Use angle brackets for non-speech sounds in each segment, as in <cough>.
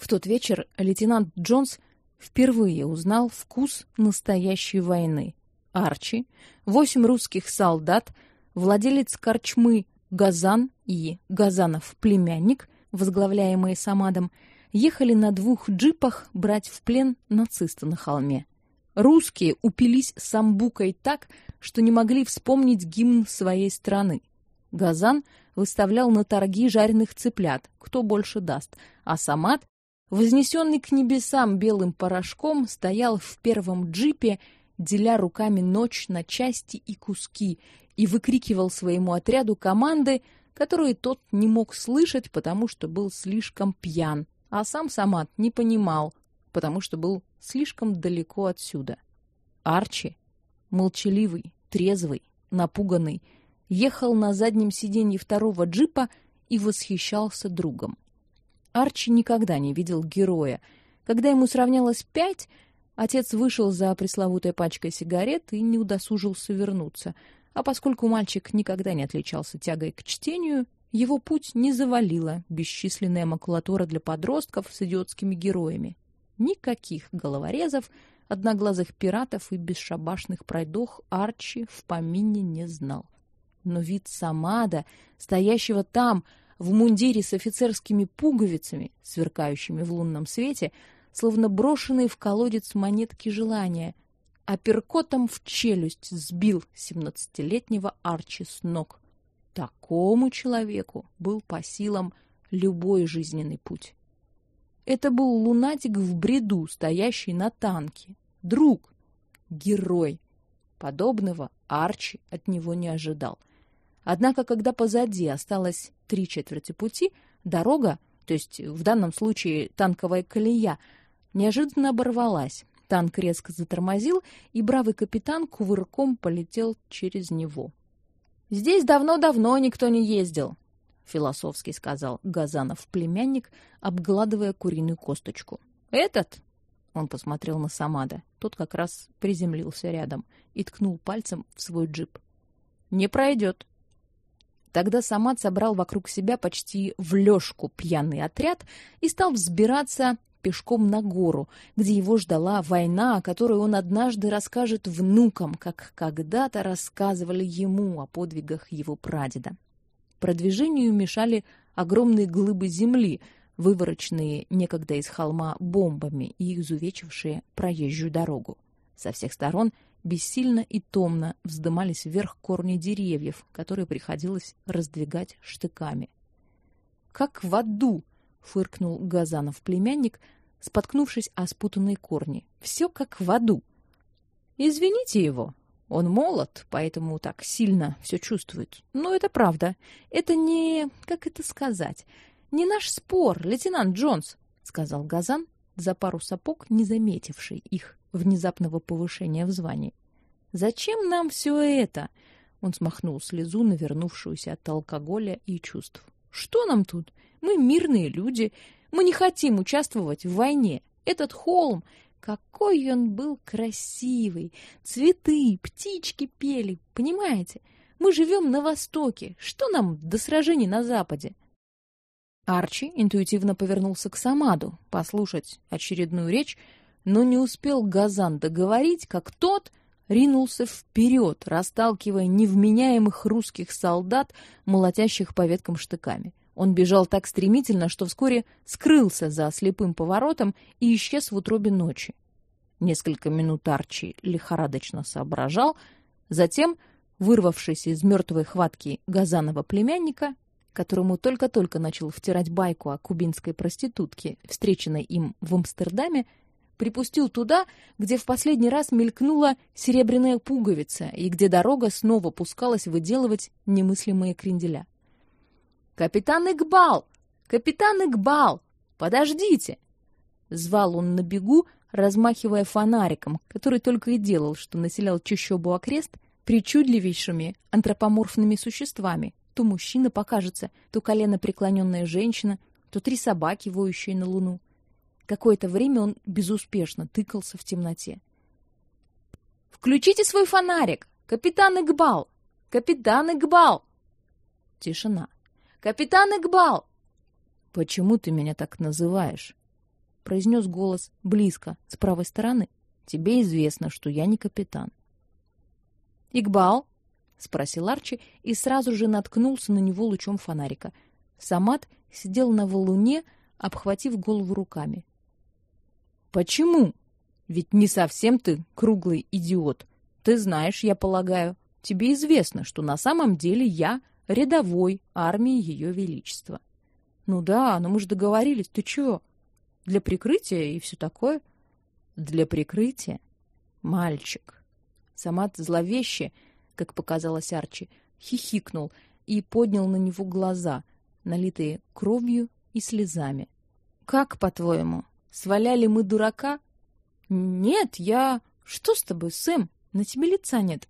В тот вечер лейтенант Джонс впервые узнал вкус настоящей войны. Арчи, восемь русских солдат, владелец корчмы Газан и Газанов племянник, возглавляемые Самадом, ехали на двух джипах брать в плен нациста на холме. Русские упились самбукой так, что не могли вспомнить гимн своей страны. Газан выставлял на торги жареных цыплят, кто больше даст, а Самад, вознесенный к небесам белым порошком, стоял в первом джипе, деля руками ночь на части и куски, и выкрикивал своему отряду команды, которые тот не мог слышать, потому что был слишком пьян, а сам Самат не понимал, потому что был слишком далеко отсюда. Арчи, молчаливый, трезвый, напуганный, ехал на заднем сиденье второго джипа и восхищался другом. Арчи никогда не видел героя. Когда ему сравнялось пять, отец вышел за пресловутой пачкой сигарет и не удосужился вернуться. А поскольку мальчик никогда не отличался тягой к чтению, его путь не завалила бесчисленная макулатура для подростков с идиотскими героями. Никаких головорезов, одноглазых пиратов и бесшабашных пройдох Арчи в помине не знал. Но вид Самада, стоящего там, в мундире с офицерскими пуговицами, сверкающими в лунном свете, словно брошенные в колодец монетки желания, а перкотом в челюсть сбил семнадцатилетнего Арчи с ног. Такому человеку был по силам любой жизненный путь. Это был лунатик в бреду, стоящий на танке. Друг, герой. Подобного Арчи от него не ожидал. Однако, когда позади осталось три четверти пути, дорога, то есть в данном случае танковая колея, неожиданно оборвалась. Танк резко затормозил, и бравый капитан кувырком полетел через него. Здесь давно-давно никто не ездил, философски сказал Газанов племянник, обгладывая куриную косточку. Этот он посмотрел на Самада. Тот как раз приземлился рядом и ткнул пальцем в свой джип. Не пройдет. Тогда Самад собрал вокруг себя почти в лёжку пьяный отряд и стал взбираться пешком на гору, где его ждала война, о которой он однажды расскажет внукам, как когда-то рассказывали ему о подвигах его прадеда. Продвижению мешали огромные глыбы земли, вывороченные некогда из холма бомбами и изувечившие проезжую дорогу. Со всех сторон бессильно и томно вздымались вверх корни деревьев, которые приходилось раздвигать штыками. Как в аду, фыркнул Газанов племянник, споткнувшись о спутанные корни. Все как в аду. Извините его. Он молод, поэтому так сильно все чувствует. Но это правда. Это не, как это сказать, не наш спор, лейтенант Джонс, сказал Газан, за пару сапог не заметивший их внезапного повышения в звании. Зачем нам все это? Он смахнул слезу, навернувшуюся от алкоголя и чувств. Что нам тут? Мы мирные люди, мы не хотим участвовать в войне. Этот холм, какой он был красивый. Цветы, птички пели, понимаете? Мы живем на востоке. Что нам до сражений на западе? Арчи интуитивно повернулся к Самаду, послушать очередную речь, но не успел Газан договорить, как тот ринулся вперед, расталкивая невменяемых русских солдат, молотящих по веткам штыками. Он бежал так стремительно, что вскоре скрылся за слепым поворотом и исчез в утробе ночи. Несколько минут Арчи лихорадочно соображал, затем, вырвавшись из мертвой хватки Газанова племянника, которому только-только начал втирать байку о кубинской проститутке, встреченной им в Амстердаме, припустил туда, где в последний раз мелькнула серебряная пуговица и где дорога снова пускалась выделывать немыслимые кренделя. Капитан Игбал! Капитан Игбал! Подождите! звал он на бегу, размахивая фонариком, который только и делал, что населял чащобу окрест причудливейшими антропоморфными существами. То мужчина покажется, то колено преклоненная женщина, то три собаки, воющие на луну. Какое-то время он безуспешно тыкался в темноте. Включите свой фонарик, капитан Игбал. Капитан Игбал. Тишина. Капитан Игбал. Почему ты меня так называешь? произнес голос близко, с правой стороны. Тебе известно, что я не капитан. Игбал? Спросил Арчи и сразу же наткнулся на него лучом фонарика. Самат сидел на валуне, обхватив голову руками. Почему? Ведь не совсем ты круглый идиот. Ты знаешь, я полагаю, тебе известно, что на самом деле я рядовой армии Ее Величества. Ну да, но мы же договорились. Ты чего? Для прикрытия и все такое? Для прикрытия? Мальчик. Самат зловеще, как показалось Арчи, хихикнул и поднял на него глаза, налитые кровью и слезами. Как, по-твоему, сваляли мы дурака? Нет, я... Что с тобой, Сэм? На тебе лица нет.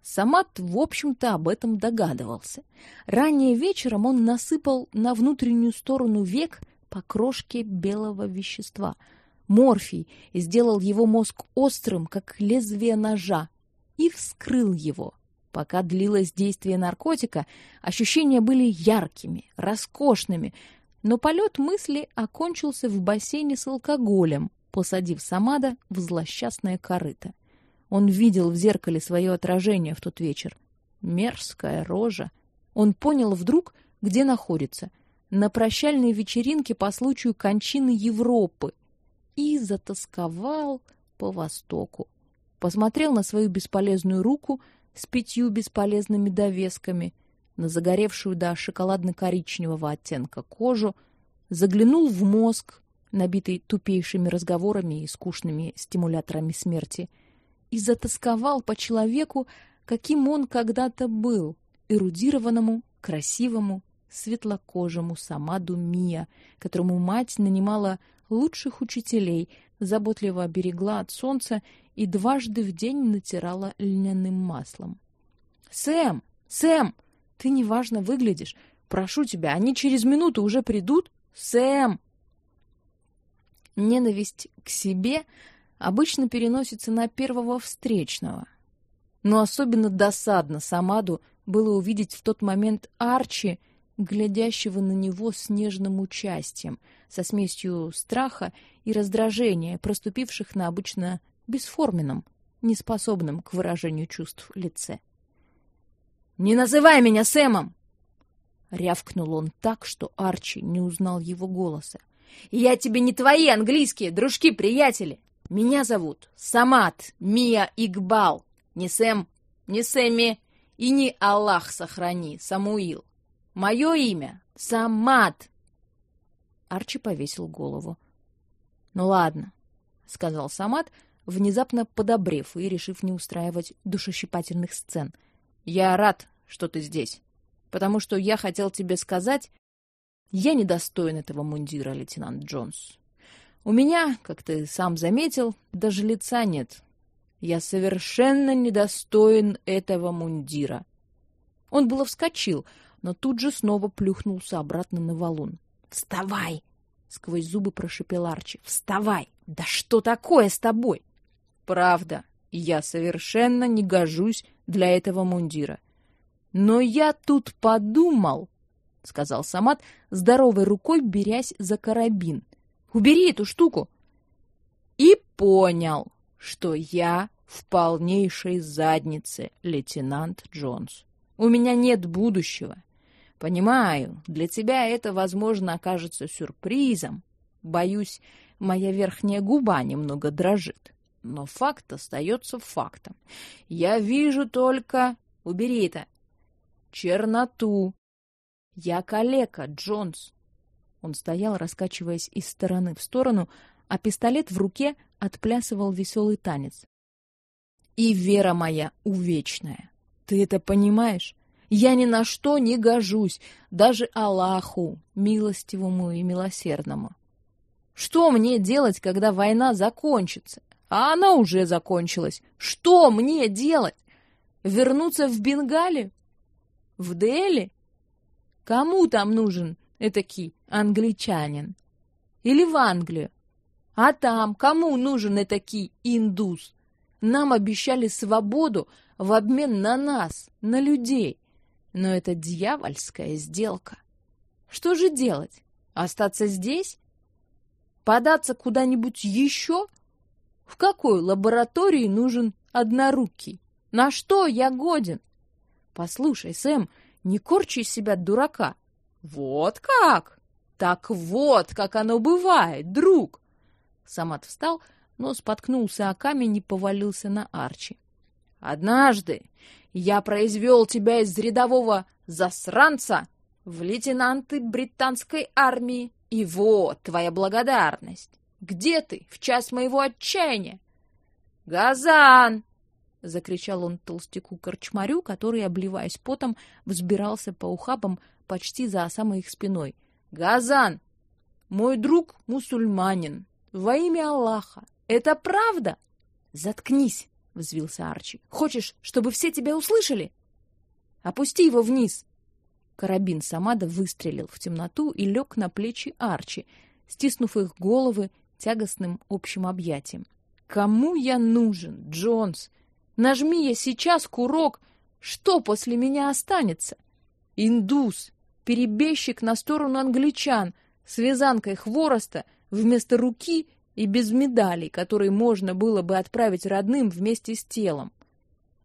Самат, в общем-то, об этом догадывался. Ранее вечером он насыпал на внутреннюю сторону век по крошке белого вещества — морфий, сделал его мозг острым, как лезвие ножа, и вскрыл его. Пока длилось действие наркотика, ощущения были яркими, роскошными, но полет мысли окончился в бассейне с алкоголем, посадив Самада в злосчастное корыто. Он видел в зеркале свое отражение в тот вечер. Мерзкая рожа. Он понял вдруг, где находится. На прощальной вечеринке по случаю кончины Европы. И затасковал по востоку. Посмотрел на свою бесполезную руку с пятью бесполезными довесками, на загоревшую до шоколадно-коричневого оттенка кожу, заглянул в мозг, набитый тупейшими разговорами и скучными стимуляторами смерти — и затасковал по человеку, каким он когда-то был, эрудированному, красивому, светлокожему Самаду Мия, которому мать нанимала лучших учителей, заботливо берегла от солнца и дважды в день натирала льняным маслом. «Сэм! Сэм! Ты неважно выглядишь. Прошу тебя, они через минуту уже придут. Сэм!» Ненависть к себе обычно переносится на первого встречного. Но особенно досадно Самаду было увидеть в тот момент Арчи, глядящего на него с нежным участием, со смесью страха и раздражения, проступивших на обычно бесформенном, неспособном к выражению чувств лице. «Не называй меня Сэмом!» Рявкнул он так, что Арчи не узнал его голоса. «Я тебе не твои английские дружки-приятели! Меня зовут Самат Мия Игбал. Не Сэм, не Сэмми и не Аллах сохрани, Самуил. Мое имя Самат. Арчи повесил голову. Ну ладно, сказал Самат, внезапно подобрев и решив не устраивать душещипательных сцен. Я рад, что ты здесь, потому что я хотел тебе сказать, я недостоин этого мундира, лейтенант Джонс. У меня, как ты сам заметил, даже лица нет. Я совершенно недостоин этого мундира. Он было вскочил, но тут же снова плюхнулся обратно на валун. Вставай, сквозь зубы прошипел Арчи. Вставай. Да что такое с тобой? Правда, я совершенно не гожусь для этого мундира. Но я тут подумал, сказал Самат, здоровой рукой берясь за карабин. Убери эту штуку. И понял, что я в полнейшей заднице, лейтенант Джонс. У меня нет будущего. Понимаю, для тебя это, возможно, окажется сюрпризом. Боюсь, моя верхняя губа немного дрожит. Но факт остается фактом. Я вижу только... Убери это. Черноту. Я калека, Джонс. Он стоял, раскачиваясь из стороны в сторону, а пистолет в руке отплясывал веселый танец. И вера моя увечная. Ты это понимаешь? Я ни на что не гожусь, даже Аллаху, милостивому и милосердному. Что мне делать, когда война закончится? А она уже закончилась. Что мне делать? Вернуться в Бенгалию? В Дели? Кому там нужен этакий англичанин. Или в Англию. А там кому нужен этакий индус? Нам обещали свободу в обмен на нас, на людей. Но это дьявольская сделка. Что же делать? Остаться здесь? Податься куда-нибудь еще? В какой лаборатории нужен однорукий? На что я годен? Послушай, Сэм, не корчи из себя дурака. Вот как? Так вот, как оно бывает, друг. Самат встал, но споткнулся о камень и повалился на Арчи. Однажды я произвел тебя из рядового засранца в лейтенанты британской армии, и вот твоя благодарность. Где ты в час моего отчаяния? Газан! закричал он толстяку-корчмарю, который, обливаясь потом, взбирался по ухабам почти за самой их спиной. «Газан! Мой друг мусульманин! Во имя Аллаха! Это правда?» «Заткнись!» — взвился Арчи. «Хочешь, чтобы все тебя услышали? Опусти его вниз!» Карабин Самада выстрелил в темноту и лег на плечи Арчи, стиснув их головы тягостным общим объятием. «Кому я нужен, Джонс? Нажми я сейчас курок, что после меня останется? Индус, перебежчик на сторону англичан, с вязанкой хвороста вместо руки и без медалей, которые можно было бы отправить родным вместе с телом.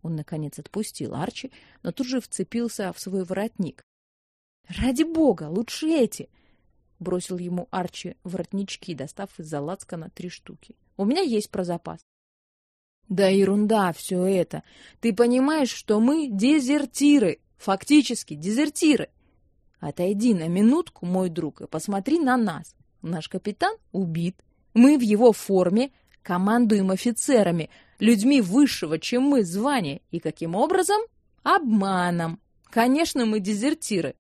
Он, наконец, отпустил Арчи, но тут же вцепился в свой воротник. «Ради бога, лучше эти!» — бросил ему Арчи воротнички, достав из-за лацкана три штуки. «У меня есть про запас». Да ерунда все это. Ты понимаешь, что мы дезертиры, фактически дезертиры. Отойди на минутку, мой друг, и посмотри на нас. Наш капитан убит. Мы в его форме командуем офицерами, людьми высшего, чем мы, звания. И каким образом? Обманом. Конечно, мы дезертиры.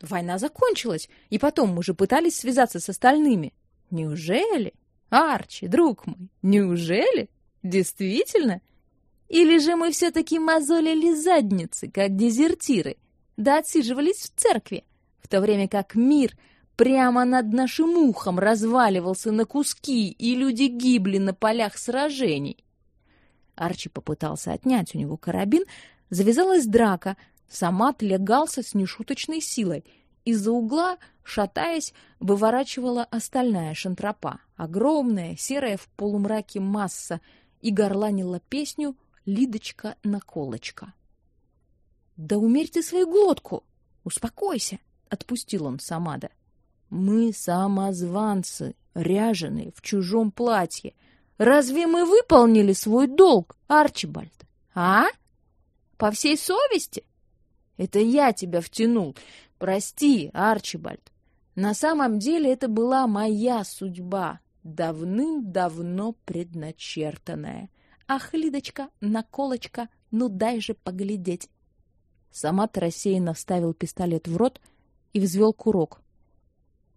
Война закончилась, и потом мы же пытались связаться с остальными. Неужели? Арчи, друг мой, неужели? Действительно? Или же мы все-таки мозолили задницы, как дезертиры, да отсиживались в церкви, в то время как мир прямо над нашим ухом разваливался на куски, и люди гибли на полях сражений? Арчи попытался отнять у него карабин, завязалась драка, Самат легался с нешуточной силой. Из-за угла, шатаясь, выворачивала остальная шантропа. Огромная, серая в полумраке масса — и горланила песню «Лидочка-наколочка». «Да умерь ты свою глотку! Успокойся!» — отпустил он Самада. «Мы самозванцы, ряженые в чужом платье. Разве мы выполнили свой долг, Арчибальд? А? По всей совести? Это я тебя втянул. Прости, Арчибальд. На самом деле это была моя судьба давным-давно предначертанное. Ах, Лидочка, наколочка, ну дай же поглядеть. Самат рассеянно вставил пистолет в рот и взвел курок.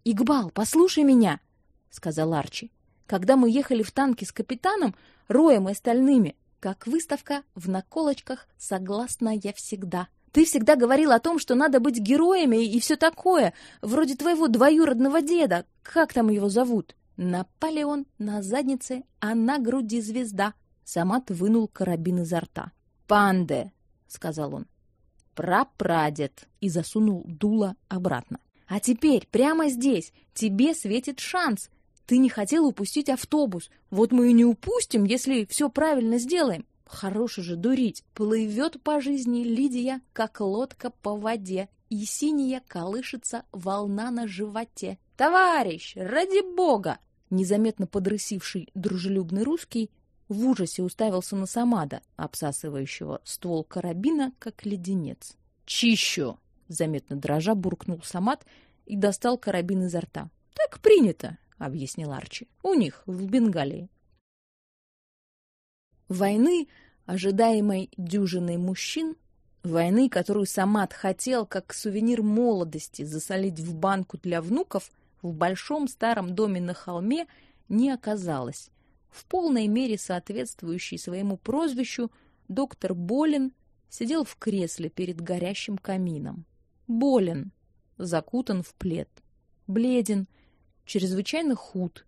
«Игбал, послушай меня!» — сказал Арчи. «Когда мы ехали в танке с капитаном, Роем и остальными, как выставка в наколочках, согласна я всегда. Ты всегда говорил о том, что надо быть героями и все такое, вроде твоего двоюродного деда, как там его зовут?» Наполеон на заднице, а на груди звезда. Самат вынул карабин изо рта. «Панде!» — сказал он. «Прапрадед!» и засунул дуло обратно. «А теперь, прямо здесь, тебе светит шанс. Ты не хотел упустить автобус. Вот мы и не упустим, если все правильно сделаем. Хороший же дурить. Плывет по жизни Лидия, как лодка по воде, и синяя колышется волна на животе. «Товарищ, ради бога!» Незаметно подрысивший дружелюбный русский в ужасе уставился на Самада, обсасывающего ствол карабина, как леденец. «Чищу!» — заметно дрожа буркнул Самад и достал карабин изо рта. «Так принято!» — объяснил Арчи. «У них, в Бенгалии». Войны, ожидаемой дюжиной мужчин, войны, которую Самат хотел, как сувенир молодости, засолить в банку для внуков — в большом старом доме на холме не оказалось. В полной мере соответствующий своему прозвищу, доктор Болин сидел в кресле перед горящим камином. Болен, закутан в плед, бледен, чрезвычайно худ,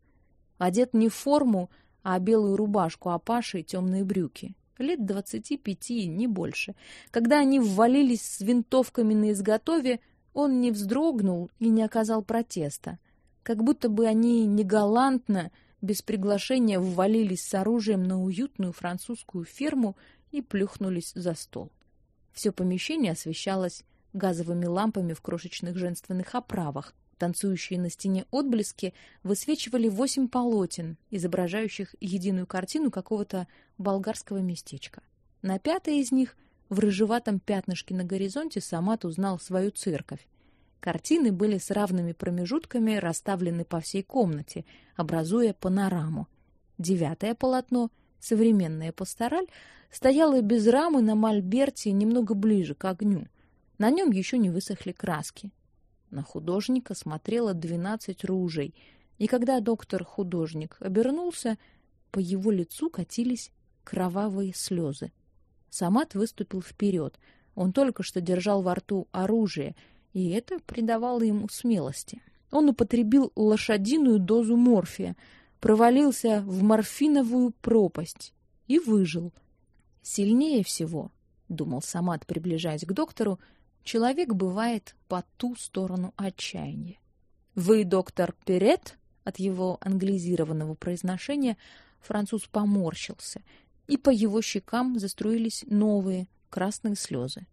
одет не в форму, а белую рубашку Апаши и темные брюки. Лет двадцати пяти, не больше. Когда они ввалились с винтовками на изготове, он не вздрогнул и не оказал протеста. как будто бы они негалантно, без приглашения ввалились с оружием на уютную французскую ферму и плюхнулись за стол. Все помещение освещалось газовыми лампами в крошечных женственных оправах. Танцующие на стене отблески высвечивали восемь полотен, изображающих единую картину какого-то болгарского местечка. На пятой из них, в рыжеватом пятнышке на горизонте, Самат узнал свою церковь. Картины были с равными промежутками расставлены по всей комнате, образуя панораму. Девятое полотно, современная пастораль, стояло без рамы на мольберте немного ближе к огню. На нем еще не высохли краски. На художника смотрело двенадцать ружей, и когда доктор-художник обернулся, по его лицу катились кровавые слезы. Самат выступил вперед. Он только что держал во рту оружие — и это придавало ему смелости. Он употребил лошадиную дозу морфия, провалился в морфиновую пропасть и выжил. Сильнее всего, думал Самат, приближаясь к доктору, человек бывает по ту сторону отчаяния. Вы доктор Перет? От его англизированного произношения француз поморщился, и по его щекам заструились новые красные слезы.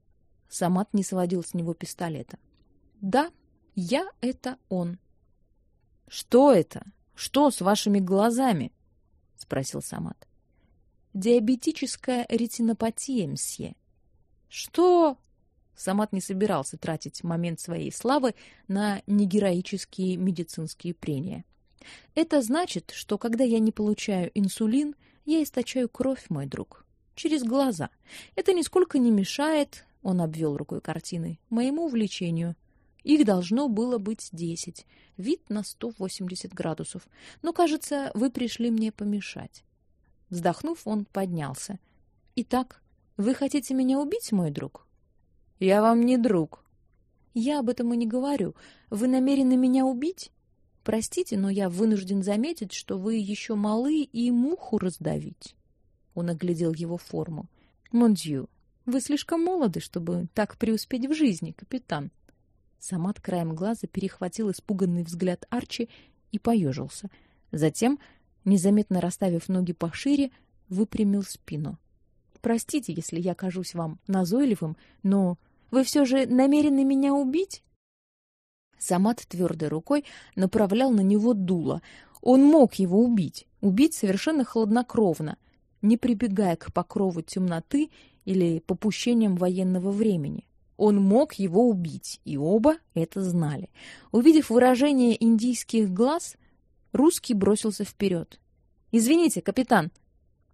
Самат не сводил с него пистолета. Да, я это он. Что это? Что с вашими глазами? спросил Самат. Диабетическая ретинопатия, мсье. Что? Самат не собирался тратить момент своей славы на негероические медицинские прения. Это значит, что когда я не получаю инсулин, я источаю кровь, мой друг, через глаза. Это нисколько не мешает, он обвел рукой картины, моему увлечению. Их должно было быть десять. Вид на сто восемьдесят градусов. Но, кажется, вы пришли мне помешать. Вздохнув, он поднялся. Итак, вы хотите меня убить, мой друг? Я вам не друг. Я об этом и не говорю. Вы намерены меня убить? Простите, но я вынужден заметить, что вы еще малы и муху раздавить. Он оглядел его форму. Мондью, вы слишком молоды, чтобы так преуспеть в жизни, капитан. Самат краем глаза перехватил испуганный взгляд Арчи и поежился. Затем, незаметно расставив ноги пошире, выпрямил спину. Простите, если я кажусь вам назойливым, но вы все же намерены меня убить? Самат твердой рукой направлял на него дуло. Он мог его убить, убить совершенно хладнокровно, не прибегая к покрову темноты или попущениям военного времени. Он мог его убить, и оба это знали. Увидев выражение индийских глаз, русский бросился вперед. Извините, капитан.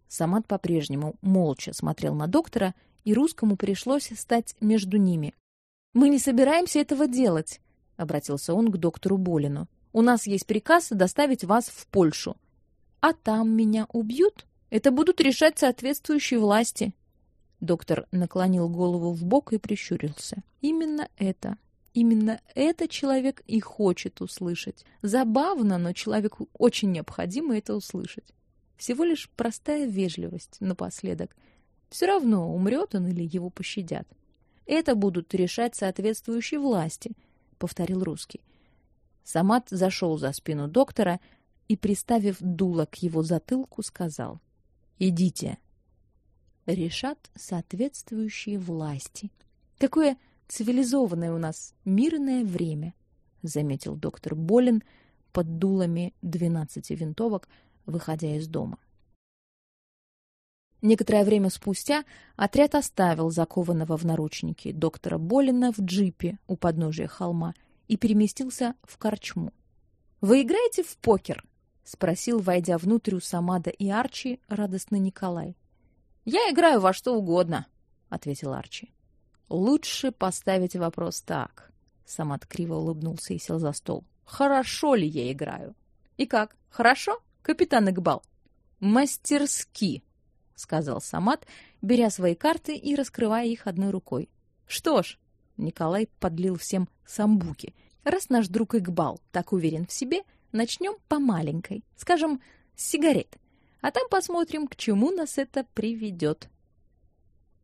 Самат по-прежнему молча смотрел на доктора, и русскому пришлось стать между ними. Мы не собираемся этого делать, обратился он к доктору Болину. У нас есть приказ доставить вас в Польшу. А там меня убьют? Это будут решать соответствующие власти. Доктор наклонил голову в бок и прищурился. Именно это, именно это человек и хочет услышать. Забавно, но человеку очень необходимо это услышать. Всего лишь простая вежливость напоследок. Все равно, умрет он или его пощадят. Это будут решать соответствующие власти, повторил русский. Самат зашел за спину доктора и, приставив дуло к его затылку, сказал: "Идите" решат соответствующие власти. Какое цивилизованное у нас мирное время, заметил доктор Болин под дулами двенадцати винтовок, выходя из дома. Некоторое время спустя отряд оставил закованного в наручники доктора Болина в джипе у подножия холма и переместился в корчму. Вы играете в покер? спросил, войдя внутрь у Самада и Арчи, радостный Николай. Я играю во что угодно, ответил Арчи. Лучше поставить вопрос так. Самат криво улыбнулся и сел за стол. Хорошо ли я играю? И как? Хорошо, капитан Игбал? Мастерски, сказал Самат, беря свои карты и раскрывая их одной рукой. Что ж, Николай подлил всем самбуки. Раз наш друг Игбал так уверен в себе, начнем по маленькой, скажем, с сигарет а там посмотрим, к чему нас это приведет.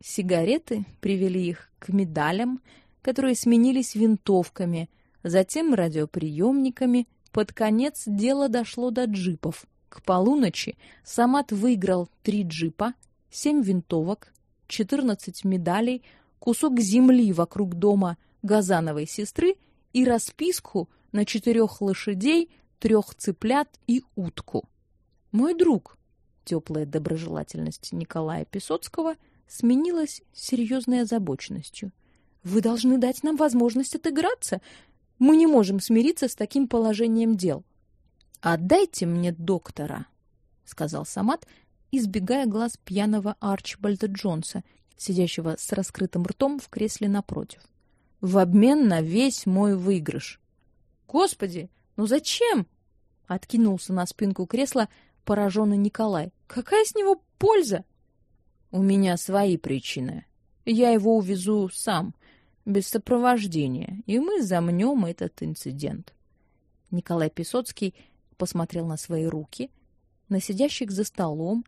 Сигареты привели их к медалям, которые сменились винтовками, затем радиоприемниками, Под конец дело дошло до джипов. К полуночи Самат выиграл три джипа, семь винтовок, 14 медалей, кусок земли вокруг дома Газановой сестры и расписку на четырех лошадей, трех цыплят и утку. Мой друг, теплая доброжелательность Николая Песоцкого сменилась серьезной озабоченностью. Вы должны дать нам возможность отыграться. Мы не можем смириться с таким положением дел. Отдайте мне доктора, сказал Самат, избегая глаз пьяного Арчибальда Джонса, сидящего с раскрытым ртом в кресле напротив. В обмен на весь мой выигрыш. Господи, ну зачем? Откинулся на спинку кресла пораженный Николай. Какая с него польза? У меня свои причины. Я его увезу сам, без сопровождения, и мы замнем этот инцидент. Николай Песоцкий посмотрел на свои руки, на сидящих за столом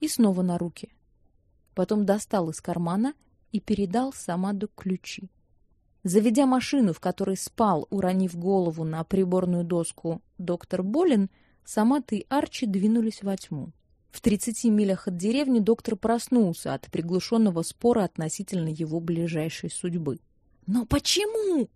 и снова на руки. Потом достал из кармана и передал Самаду ключи. Заведя машину, в которой спал, уронив голову на приборную доску, доктор Болин, Самат и Арчи двинулись во тьму. В тридцати милях от деревни доктор проснулся от приглушенного спора относительно его ближайшей судьбы. "Но почему?"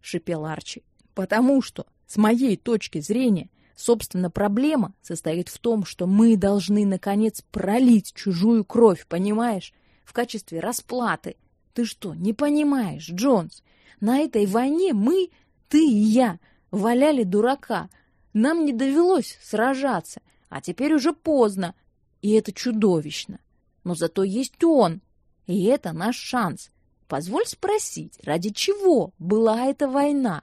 шипел Арчи. "Потому что, с моей точки зрения, собственно, проблема состоит в том, что мы должны наконец пролить чужую кровь, понимаешь, в качестве расплаты. Ты что, не понимаешь, Джонс? На этой войне мы, ты и я, валяли дурака, нам не довелось сражаться, а теперь уже поздно, и это чудовищно. Но зато есть он, и это наш шанс. Позволь спросить, ради чего была эта война?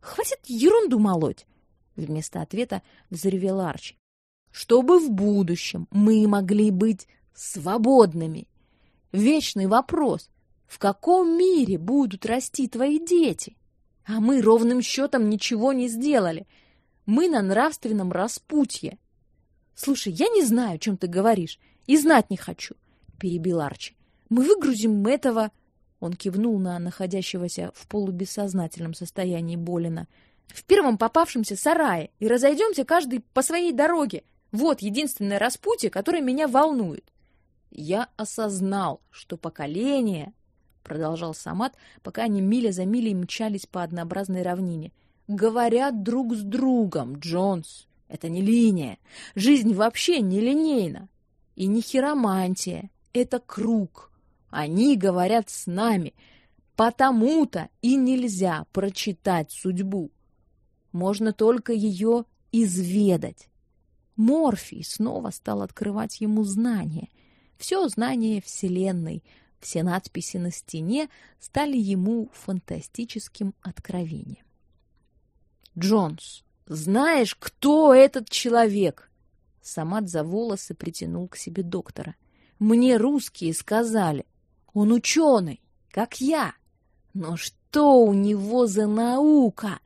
Хватит ерунду молоть, вместо ответа взревел Арчи. Чтобы в будущем мы могли быть свободными. Вечный вопрос: в каком мире будут расти твои дети? А мы ровным счетом ничего не сделали. Мы на нравственном распутье. Слушай, я не знаю, о чем ты говоришь, и знать не хочу, перебил Арчи. Мы выгрузим этого, он кивнул на находящегося в полубессознательном состоянии Болина, в первом попавшемся сарае и разойдемся каждый по своей дороге. Вот единственное распутье, которое меня волнует. Я осознал, что поколение, продолжал Самат, пока они миля за милей мчались по однообразной равнине, говорят друг с другом, Джонс. Это не линия. Жизнь вообще не линейна. И не хиромантия. Это круг. Они говорят с нами. Потому-то и нельзя прочитать судьбу. Можно только ее изведать. Морфий снова стал открывать ему знания. Все знание Вселенной, все надписи на стене стали ему фантастическим откровением. Джонс, знаешь, кто этот человек? Самат за волосы притянул к себе доктора. Мне русские сказали. Он ученый, как я. Но что у него за наука?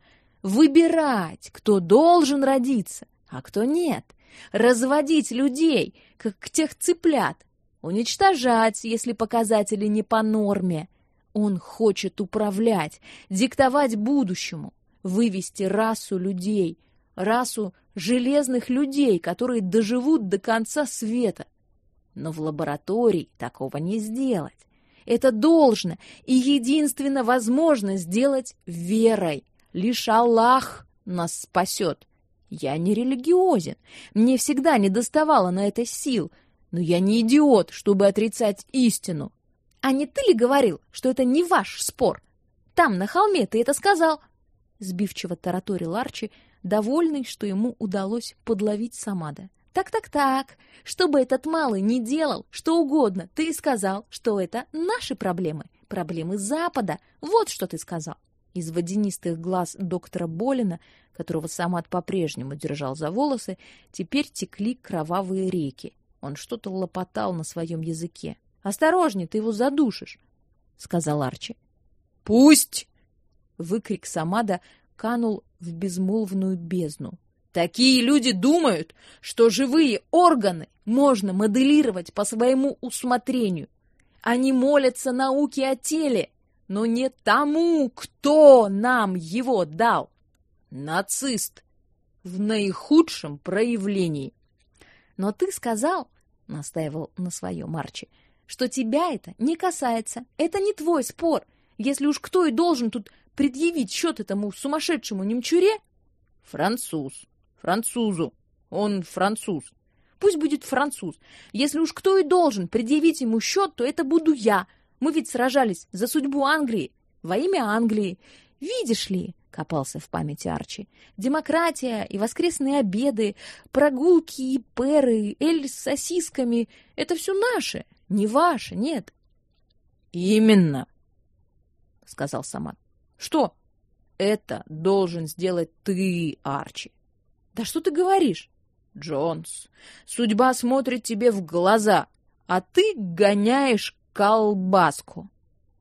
Выбирать, кто должен родиться, а кто нет. Разводить людей, как тех цыплят. Уничтожать, если показатели не по норме. Он хочет управлять, диктовать будущему вывести расу людей, расу железных людей, которые доживут до конца света. Но в лаборатории такого не сделать. Это должно и единственно возможно сделать верой. Лишь Аллах нас спасет. Я не религиозен, мне всегда не доставало на это сил, но я не идиот, чтобы отрицать истину. А не ты ли говорил, что это не ваш спор? Там, на холме, ты это сказал сбивчиво тараторил Арчи, довольный, что ему удалось подловить Самада. Так-так-так. Что бы этот малый не делал, что угодно, ты сказал, что это наши проблемы, проблемы Запада. Вот что ты сказал. Из водянистых глаз доктора Болина, которого Самад по-прежнему держал за волосы, теперь текли кровавые реки. Он что-то лопотал на своем языке. Осторожней, ты его задушишь, сказал Арчи. Пусть Выкрик Самада канул в безмолвную бездну. Такие люди думают, что живые органы можно моделировать по своему усмотрению. Они молятся науке о теле, но не тому, кто нам его дал. Нацист, в наихудшем проявлении. Но ты сказал, настаивал на своем Арчи, что тебя это не касается. Это не твой спор. Если уж кто и должен тут предъявить счет этому сумасшедшему немчуре, француз, французу, он француз. Пусть будет француз. Если уж кто и должен предъявить ему счет, то это буду я. Мы ведь сражались за судьбу Англии, во имя Англии. Видишь ли, копался в памяти Арчи. Демократия и воскресные обеды, прогулки и перы, эль с сосисками — это все наше, не ваше, нет. Именно, — сказал Самат. Что? Это должен сделать ты, Арчи. Да что ты говоришь? Джонс, судьба смотрит тебе в глаза, а ты гоняешь колбаску.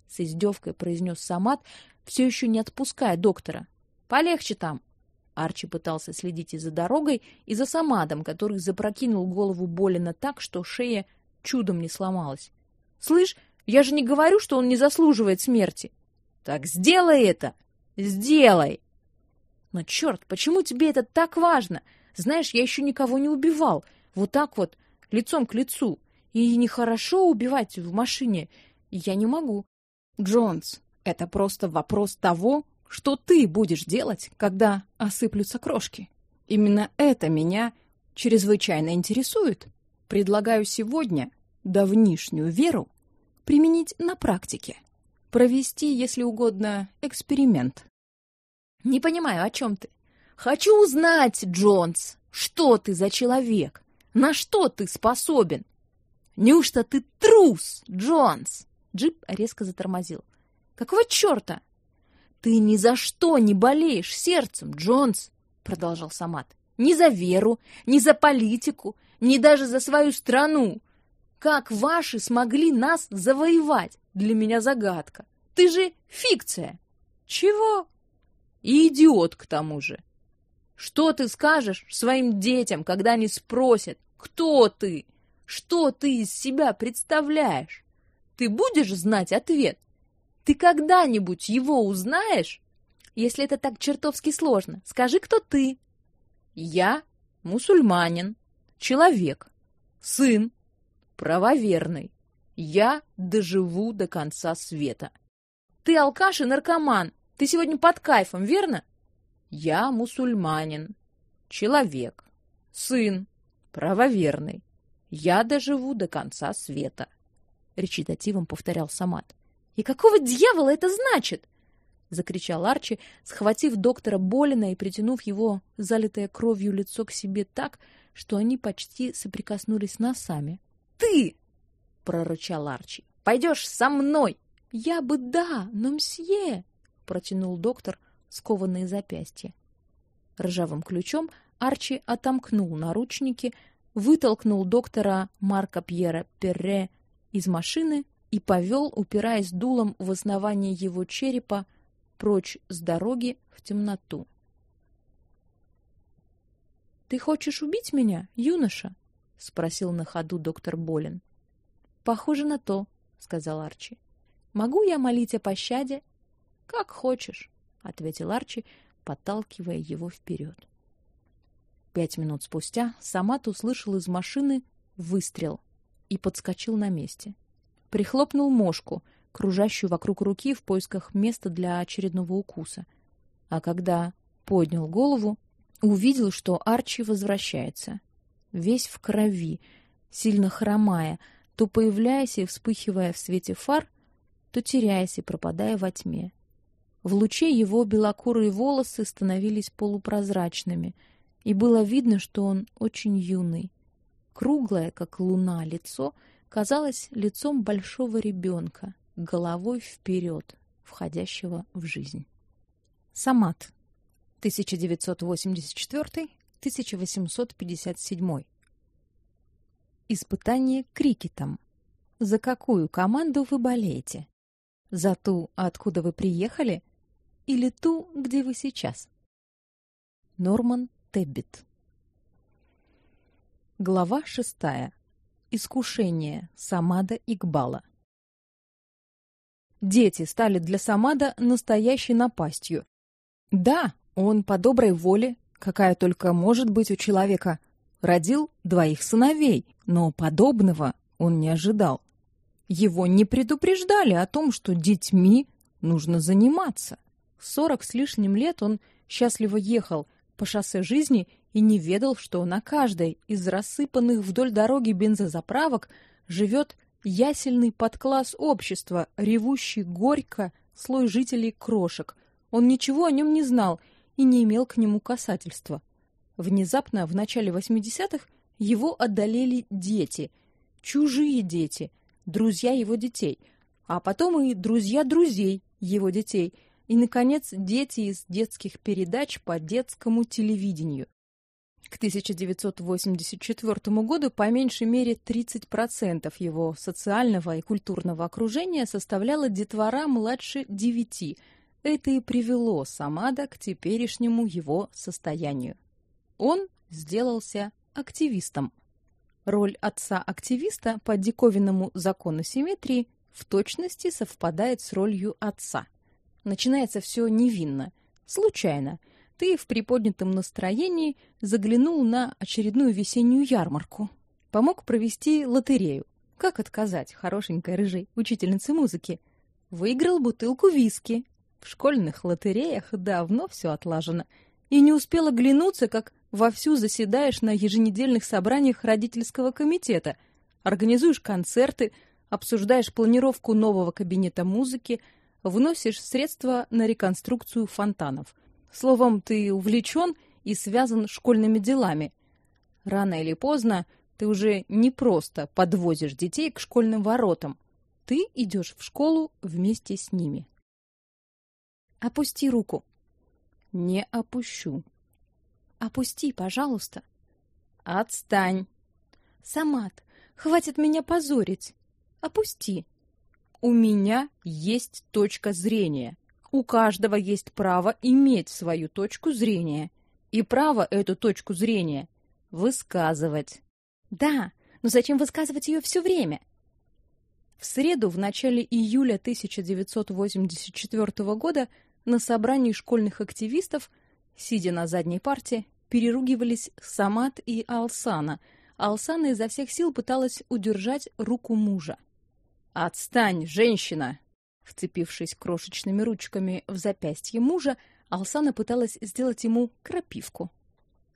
С издевкой произнес Самат, все еще не отпуская доктора. Полегче там. Арчи пытался следить и за дорогой, и за Самадом, который запрокинул голову Болина так, что шея чудом не сломалась. Слышь, я же не говорю, что он не заслуживает смерти. Так сделай это. Сделай. Но черт, почему тебе это так важно? Знаешь, я еще никого не убивал. Вот так вот, лицом к лицу. И нехорошо убивать в машине. Я не могу. Джонс, это просто вопрос того, что ты будешь делать, когда осыплются крошки. Именно это меня чрезвычайно интересует. Предлагаю сегодня давнишнюю веру применить на практике. Провести, если угодно, эксперимент. Не понимаю, о чем ты. Хочу узнать, Джонс, что ты за человек? На что ты способен? Неужто ты трус, Джонс? Джип резко затормозил. Какого черта? Ты ни за что не болеешь сердцем, Джонс, продолжал Самат. Ни за веру, ни за политику, ни даже за свою страну. Как ваши смогли нас завоевать? Для меня загадка. Ты же фикция. Чего? И идиот к тому же. Что ты скажешь своим детям, когда они спросят, кто ты? Что ты из себя представляешь? Ты будешь знать ответ? Ты когда-нибудь его узнаешь? Если это так чертовски сложно, скажи, кто ты. Я мусульманин, человек, сын, правоверный. Я доживу до конца света. Ты алкаш и наркоман, ты сегодня под кайфом, верно? Я мусульманин, человек, сын, правоверный. Я доживу до конца света. Речитативом повторял Самат. И какого дьявола это значит? закричал Арчи, схватив доктора Болина и притянув его залитое кровью лицо к себе так, что они почти соприкоснулись носами. Ты, прорычал Арчи. Пойдешь со мной. Я бы да, но мсье, протянул доктор скованные запястья. Ржавым ключом Арчи отомкнул наручники, вытолкнул доктора Марка Пьера Перре из машины и повел, упираясь дулом в основание его черепа, прочь с дороги в темноту. Ты хочешь убить меня, юноша? спросил на ходу доктор Болин. Похоже на то, сказал Арчи. Могу я молить о пощаде? Как хочешь ответил Арчи, подталкивая его вперед. Пять минут спустя Самат услышал из машины выстрел и подскочил на месте. Прихлопнул мошку, кружащую вокруг руки в поисках места для очередного укуса. А когда поднял голову, увидел, что Арчи возвращается, весь в крови, сильно хромая, то появляясь и вспыхивая в свете фар, то теряясь и пропадая во тьме. В луче его белокурые волосы становились полупрозрачными, и было видно, что он очень юный. Круглое, как луна, лицо казалось лицом большого ребенка, головой вперед, входящего в жизнь. Самат. 1984-1857. Испытание крикетом. За какую команду вы болеете? За ту, откуда вы приехали, или ту, где вы сейчас. Норман Теббит. Глава шестая. Искушение Самада Игбала. Дети стали для Самада настоящей напастью. Да, он по доброй воле какая только может быть у человека. Родил двоих сыновей, но подобного он не ожидал. Его не предупреждали о том, что детьми нужно заниматься. Сорок с лишним лет он счастливо ехал по шоссе жизни и не ведал, что на каждой из рассыпанных вдоль дороги бензозаправок живет ясельный подкласс общества, ревущий горько слой жителей крошек. Он ничего о нем не знал и не имел к нему касательства. Внезапно, в начале 80-х, его одолели дети, чужие дети, друзья его детей, а потом и друзья друзей его детей, и, наконец, дети из детских передач по детскому телевидению. К 1984 году по меньшей мере 30% его социального и культурного окружения составляла детвора младше 9. Это и привело Самада к теперешнему его состоянию. Он сделался активистом. Роль отца-активиста по диковинному закону симметрии в точности совпадает с ролью отца. Начинается все невинно, случайно – ты в приподнятом настроении заглянул на очередную весеннюю ярмарку. Помог провести лотерею. Как отказать хорошенькой рыжей учительнице музыки? Выиграл бутылку виски. В школьных лотереях давно все отлажено. И не успела глянуться, как вовсю заседаешь на еженедельных собраниях родительского комитета, организуешь концерты, обсуждаешь планировку нового кабинета музыки, вносишь средства на реконструкцию фонтанов – Словом, ты увлечен и связан школьными делами. Рано или поздно ты уже не просто подвозишь детей к школьным воротам. Ты идешь в школу вместе с ними. Опусти руку. Не опущу. Опусти, пожалуйста. Отстань. Самат, хватит меня позорить. Опусти. У меня есть точка зрения. У каждого есть право иметь свою точку зрения и право эту точку зрения высказывать. Да, но зачем высказывать ее все время? В среду в начале июля 1984 года на собрании школьных активистов, сидя на задней парте, переругивались Самат и Алсана. Алсана изо всех сил пыталась удержать руку мужа. «Отстань, женщина!» Вцепившись крошечными ручками в запястье мужа, Алсана пыталась сделать ему крапивку.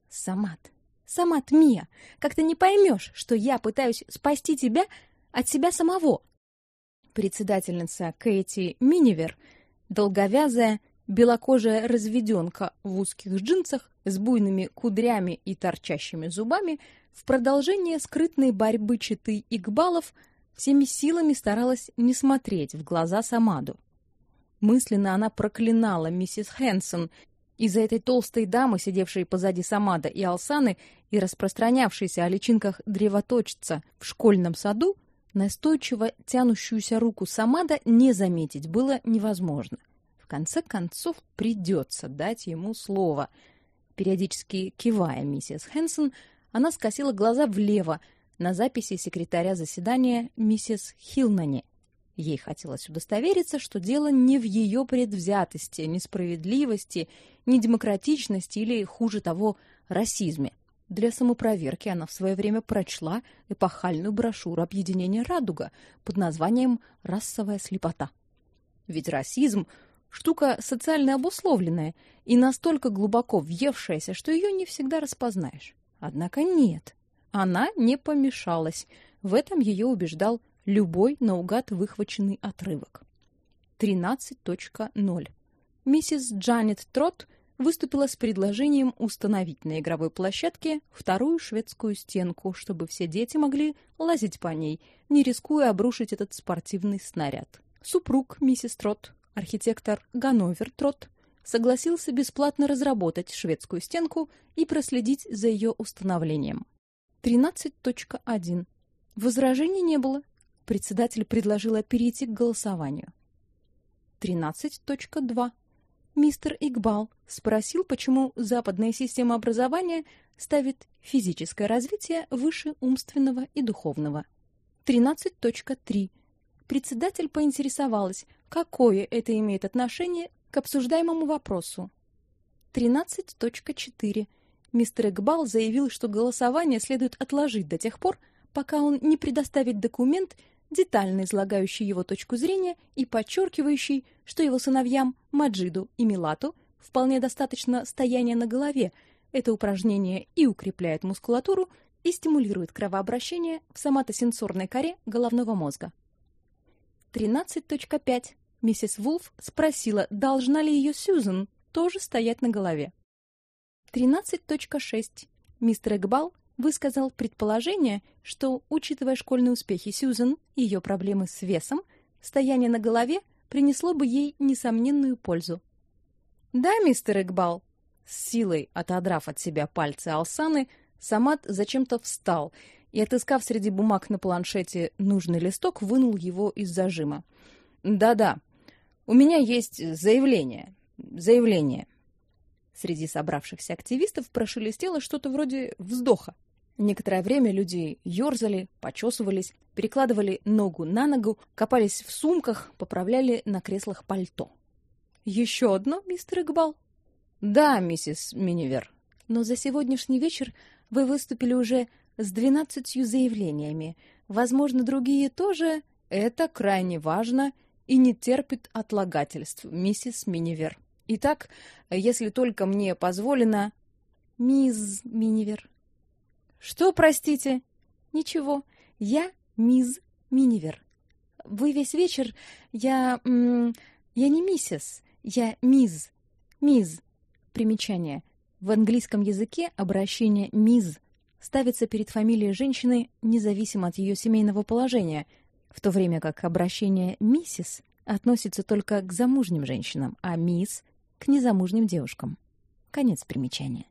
«Самат, Самат, Мия, как ты не поймешь, что я пытаюсь спасти тебя от себя самого?» Председательница Кэти Минивер, долговязая, белокожая разведенка в узких джинсах с буйными кудрями и торчащими зубами, в продолжение скрытной борьбы читы Игбалов – всеми силами старалась не смотреть в глаза Самаду. Мысленно она проклинала миссис Хэнсон из-за этой толстой дамы, сидевшей позади Самада и Алсаны и распространявшейся о личинках древоточца в школьном саду, настойчиво тянущуюся руку Самада не заметить было невозможно. В конце концов придется дать ему слово. Периодически кивая миссис Хэнсон, она скосила глаза влево, на записи секретаря заседания миссис Хилнани. Ей хотелось удостовериться, что дело не в ее предвзятости, несправедливости, недемократичности или, хуже того, расизме. Для самопроверки она в свое время прочла эпохальную брошюру объединения «Радуга» под названием «Расовая слепота». Ведь расизм – штука социально обусловленная и настолько глубоко въевшаяся, что ее не всегда распознаешь. Однако нет. Она не помешалась. В этом ее убеждал любой наугад выхваченный отрывок. 13.0. Миссис Джанет Трот выступила с предложением установить на игровой площадке вторую шведскую стенку, чтобы все дети могли лазить по ней, не рискуя обрушить этот спортивный снаряд. Супруг миссис Трот, архитектор Ганновер Трот, согласился бесплатно разработать шведскую стенку и проследить за ее установлением. 13.1. Возражений не было. Председатель предложила перейти к голосованию. 13.2. Мистер Игбал спросил, почему западная система образования ставит физическое развитие выше умственного и духовного. 13.3. Председатель поинтересовалась, какое это имеет отношение к обсуждаемому вопросу. 13.4. Мистер Экбал заявил, что голосование следует отложить до тех пор, пока он не предоставит документ, детально излагающий его точку зрения и подчеркивающий, что его сыновьям Маджиду и Милату вполне достаточно стояния на голове. Это упражнение и укрепляет мускулатуру, и стимулирует кровообращение в соматосенсорной коре головного мозга. 13.5. Миссис Вулф спросила, должна ли ее Сьюзен тоже стоять на голове. 13.6. Мистер Экбал высказал предположение, что, учитывая школьные успехи Сьюзен и ее проблемы с весом, стояние на голове принесло бы ей несомненную пользу. «Да, мистер Экбал», с силой отодрав от себя пальцы Алсаны, Самат зачем-то встал и, отыскав среди бумаг на планшете нужный листок, вынул его из зажима. «Да-да, у меня есть заявление. Заявление». Среди собравшихся активистов прошелестело что-то вроде вздоха. Некоторое время люди ёрзали, почесывались, перекладывали ногу на ногу, копались в сумках, поправляли на креслах пальто. «Еще одно, мистер Игбал?» «Да, миссис Минивер». «Но за сегодняшний вечер вы выступили уже с двенадцатью заявлениями. Возможно, другие тоже. Это крайне важно и не терпит отлагательств, миссис Минивер. Итак, если только мне позволено... Мисс Минивер. Что, простите? Ничего. Я мисс Минивер. Вы весь вечер... Я... я не миссис. Я мисс. Мисс. Примечание. В английском языке обращение «мисс» ставится перед фамилией женщины независимо от ее семейного положения, в то время как обращение «миссис» относится только к замужним женщинам, а «мисс» — к незамужним девушкам. Конец примечания.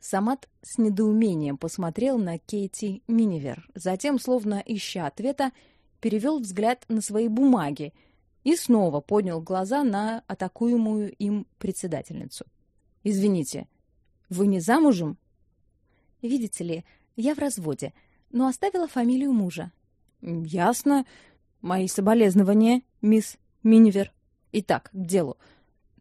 Самат с недоумением посмотрел на Кейти Минивер, затем, словно ища ответа, перевел взгляд на свои бумаги и снова поднял глаза на атакуемую им председательницу. «Извините, вы не замужем? Видите ли, я в разводе, но оставила фамилию мужа. Ясно. Мои соболезнования, мисс Минивер. Итак, к делу.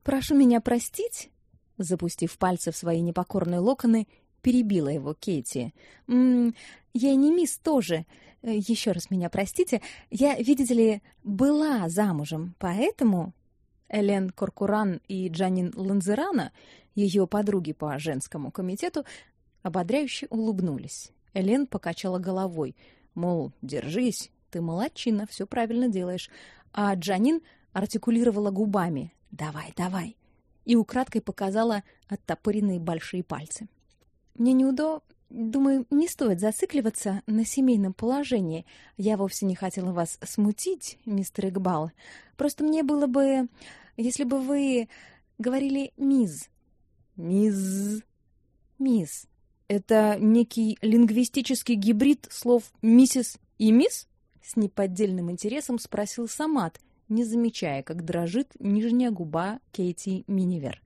Прошу меня простить, запустив пальцы в свои непокорные локоны, перебила его Кейти. М -м, я не мисс тоже. Еще раз меня простите. Я, видите ли, была замужем, поэтому Элен Коркуран и Джанин Ланзерана ее подруги по женскому комитету ободряюще улыбнулись. Элен покачала головой, мол, держись, ты молодчина, все правильно делаешь. А Джанин артикулировала губами: "Давай, давай". И украдкой показала оттопыренные большие пальцы. Мне неудобно Думаю, не стоит зацикливаться на семейном положении. Я вовсе не хотела вас смутить, мистер Игбал. Просто мне было бы, если бы вы говорили мисс, Мисс... Мисс. Это некий лингвистический гибрид слов «миссис» и «мисс»? С неподдельным интересом спросил Самат, не замечая, как дрожит нижняя губа Кейти Минивер.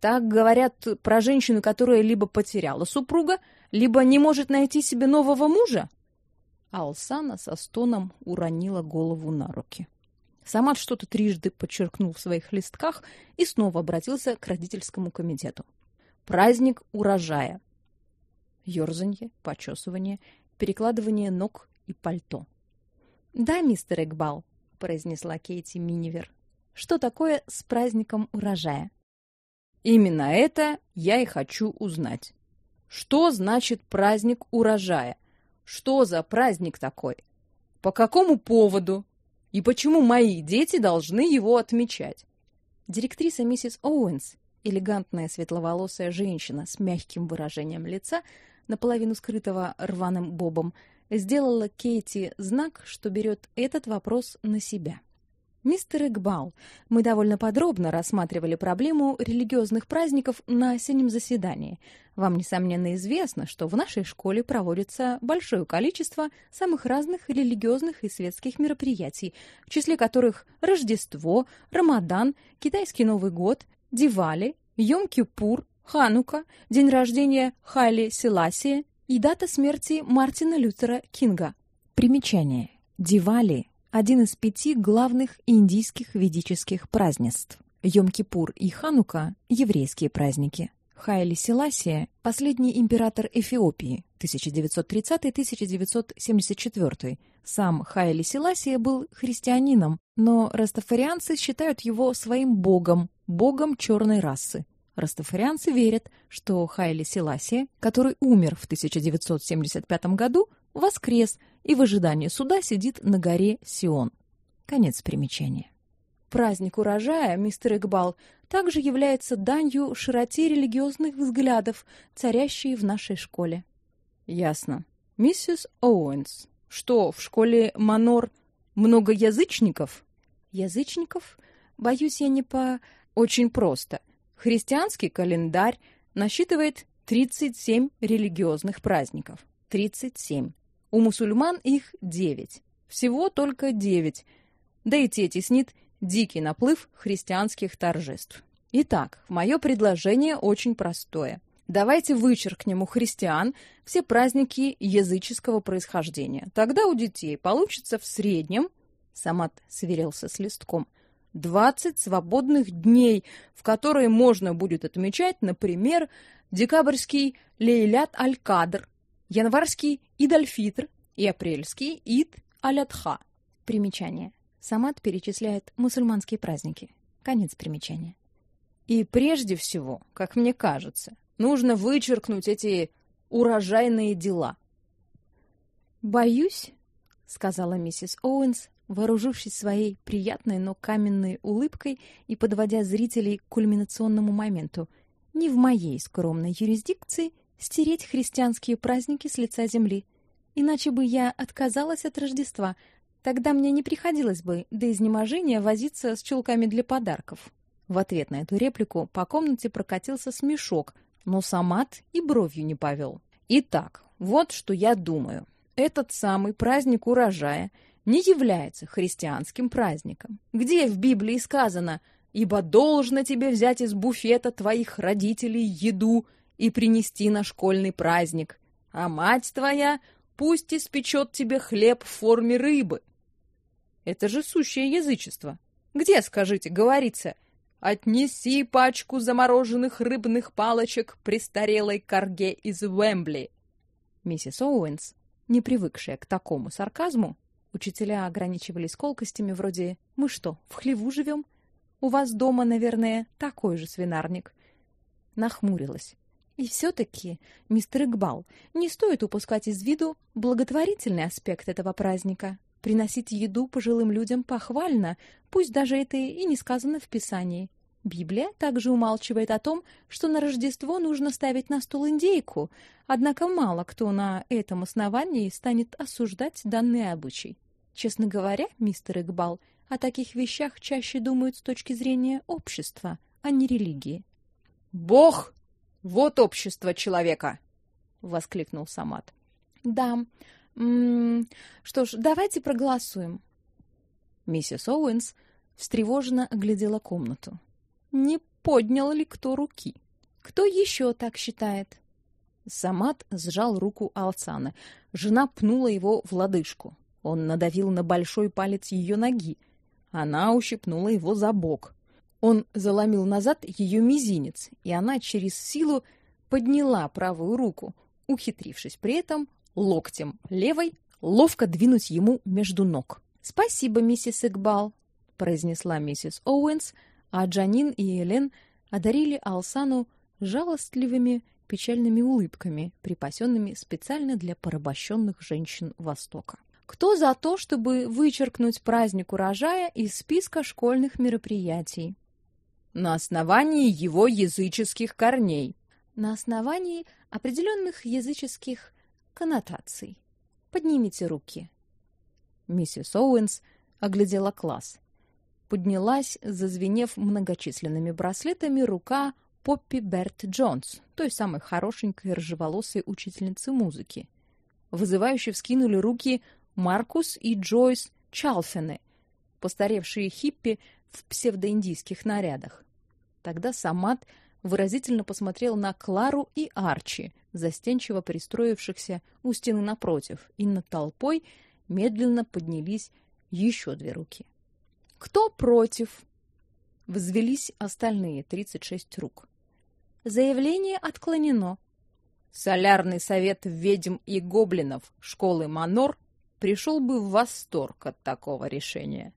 Так говорят про женщину, которая либо потеряла супруга, либо не может найти себе нового мужа. Алсана со стоном уронила голову на руки. Самат что-то трижды подчеркнул в своих листках и снова обратился к родительскому комитету. Праздник урожая. Ёрзанье, почесывание, перекладывание ног и пальто. "Да, мистер Экбал", произнесла Кейти Минивер. "Что такое с праздником урожая?" Именно это я и хочу узнать. Что значит праздник урожая? Что за праздник такой? По какому поводу? И почему мои дети должны его отмечать? Директриса миссис Оуэнс, элегантная светловолосая женщина с мягким выражением лица, наполовину скрытого рваным бобом, сделала Кейти знак, что берет этот вопрос на себя. Мистер Игбал, мы довольно подробно рассматривали проблему религиозных праздников на осеннем заседании. Вам несомненно известно, что в нашей школе проводится большое количество самых разных религиозных и светских мероприятий, в числе которых Рождество, Рамадан, Китайский Новый год, Дивали, Йом-Кипур, Ханука, день рождения Хайли Селасия и дата смерти Мартина Лютера Кинга. Примечание. Дивали один из пяти главных индийских ведических празднеств. Йом-Кипур и Ханука – еврейские праздники. Хайли Селасия – последний император Эфиопии, 1930-1974. Сам Хайли Селасия был христианином, но растафарианцы считают его своим богом, богом черной расы. Растафарианцы верят, что Хайли Селасия, который умер в 1975 году, воскрес и в ожидании суда сидит на горе Сион. Конец примечания. Праздник урожая, мистер Игбал, также является данью широте религиозных взглядов, царящей в нашей школе. Ясно. Миссис Оуэнс, что, в школе Манор много язычников? Язычников? Боюсь, я не по... Очень просто. Христианский календарь насчитывает 37 религиозных праздников. 37. У мусульман их 9. Всего только 9. Да и те теснит дикий наплыв христианских торжеств. Итак, мое предложение очень простое. Давайте вычеркнем у христиан все праздники языческого происхождения. Тогда у детей получится в среднем, Самат сверился с листком, 20 свободных дней, в которые можно будет отмечать, например, декабрьский Лейлят Аль-Кадр, январский Ид-Аль-Фитр и апрельский Ид-Аль-Адха. Примечание. Самат перечисляет мусульманские праздники. Конец примечания. И прежде всего, как мне кажется, нужно вычеркнуть эти урожайные дела. Боюсь, сказала миссис Оуэнс, вооружившись своей приятной, но каменной улыбкой и подводя зрителей к кульминационному моменту, не в моей скромной юрисдикции стереть христианские праздники с лица земли. Иначе бы я отказалась от Рождества, тогда мне не приходилось бы до изнеможения возиться с чулками для подарков. В ответ на эту реплику по комнате прокатился смешок, но Самат и бровью не повел. Итак, вот что я думаю. Этот самый праздник урожая не является христианским праздником. Где в Библии сказано «Ибо должно тебе взять из буфета твоих родителей еду и принести на школьный праздник, а мать твоя пусть испечет тебе хлеб в форме рыбы». Это же сущее язычество. Где, скажите, говорится «Отнеси пачку замороженных рыбных палочек престарелой корге из Уэмбли». Миссис Оуэнс, не привыкшая к такому сарказму, Учителя ограничивались колкостями вроде «Мы что, в хлеву живем? У вас дома, наверное, такой же свинарник». Нахмурилась. И все-таки, мистер Игбал, не стоит упускать из виду благотворительный аспект этого праздника. Приносить еду пожилым людям похвально, пусть даже это и не сказано в Писании. Библия также умалчивает о том, что на Рождество нужно ставить на стол индейку, однако мало кто на этом основании станет осуждать данный обычай. Честно говоря, мистер Игбал, о таких вещах чаще думают с точки зрения общества, а не религии. Бог вот общество человека, воскликнул Самат. Да. М -м, что ж, давайте проголосуем. Миссис Оуэнс встревоженно оглядела комнату. Не поднял ли кто руки? Кто еще так считает? Самат сжал руку Алцана. Жена пнула его в лодыжку. Он надавил на большой палец ее ноги. Она ущипнула его за бок. Он заломил назад ее мизинец, и она через силу подняла правую руку, ухитрившись при этом локтем левой ловко двинуть ему между ног. "Спасибо, миссис Игбал", произнесла миссис Оуэнс, а Джанин и Элен одарили Алсану жалостливыми печальными улыбками, припасенными специально для порабощенных женщин Востока. Кто за то, чтобы вычеркнуть праздник урожая из списка школьных мероприятий? На основании его языческих корней. На основании определенных языческих коннотаций. Поднимите руки. Миссис Оуэнс оглядела класс. Поднялась, зазвенев многочисленными браслетами, рука Поппи Берт Джонс, той самой хорошенькой рыжеволосой учительницы музыки. Вызывающе вскинули руки Маркус и Джойс Чалфены, постаревшие хиппи в псевдоиндийских нарядах. Тогда Самат выразительно посмотрел на Клару и Арчи, застенчиво пристроившихся у стены напротив, и над толпой медленно поднялись еще две руки. Кто против? взвелись остальные 36 рук. Заявление отклонено. Солярный совет ведьм и гоблинов школы Манор пришел бы в восторг от такого решения,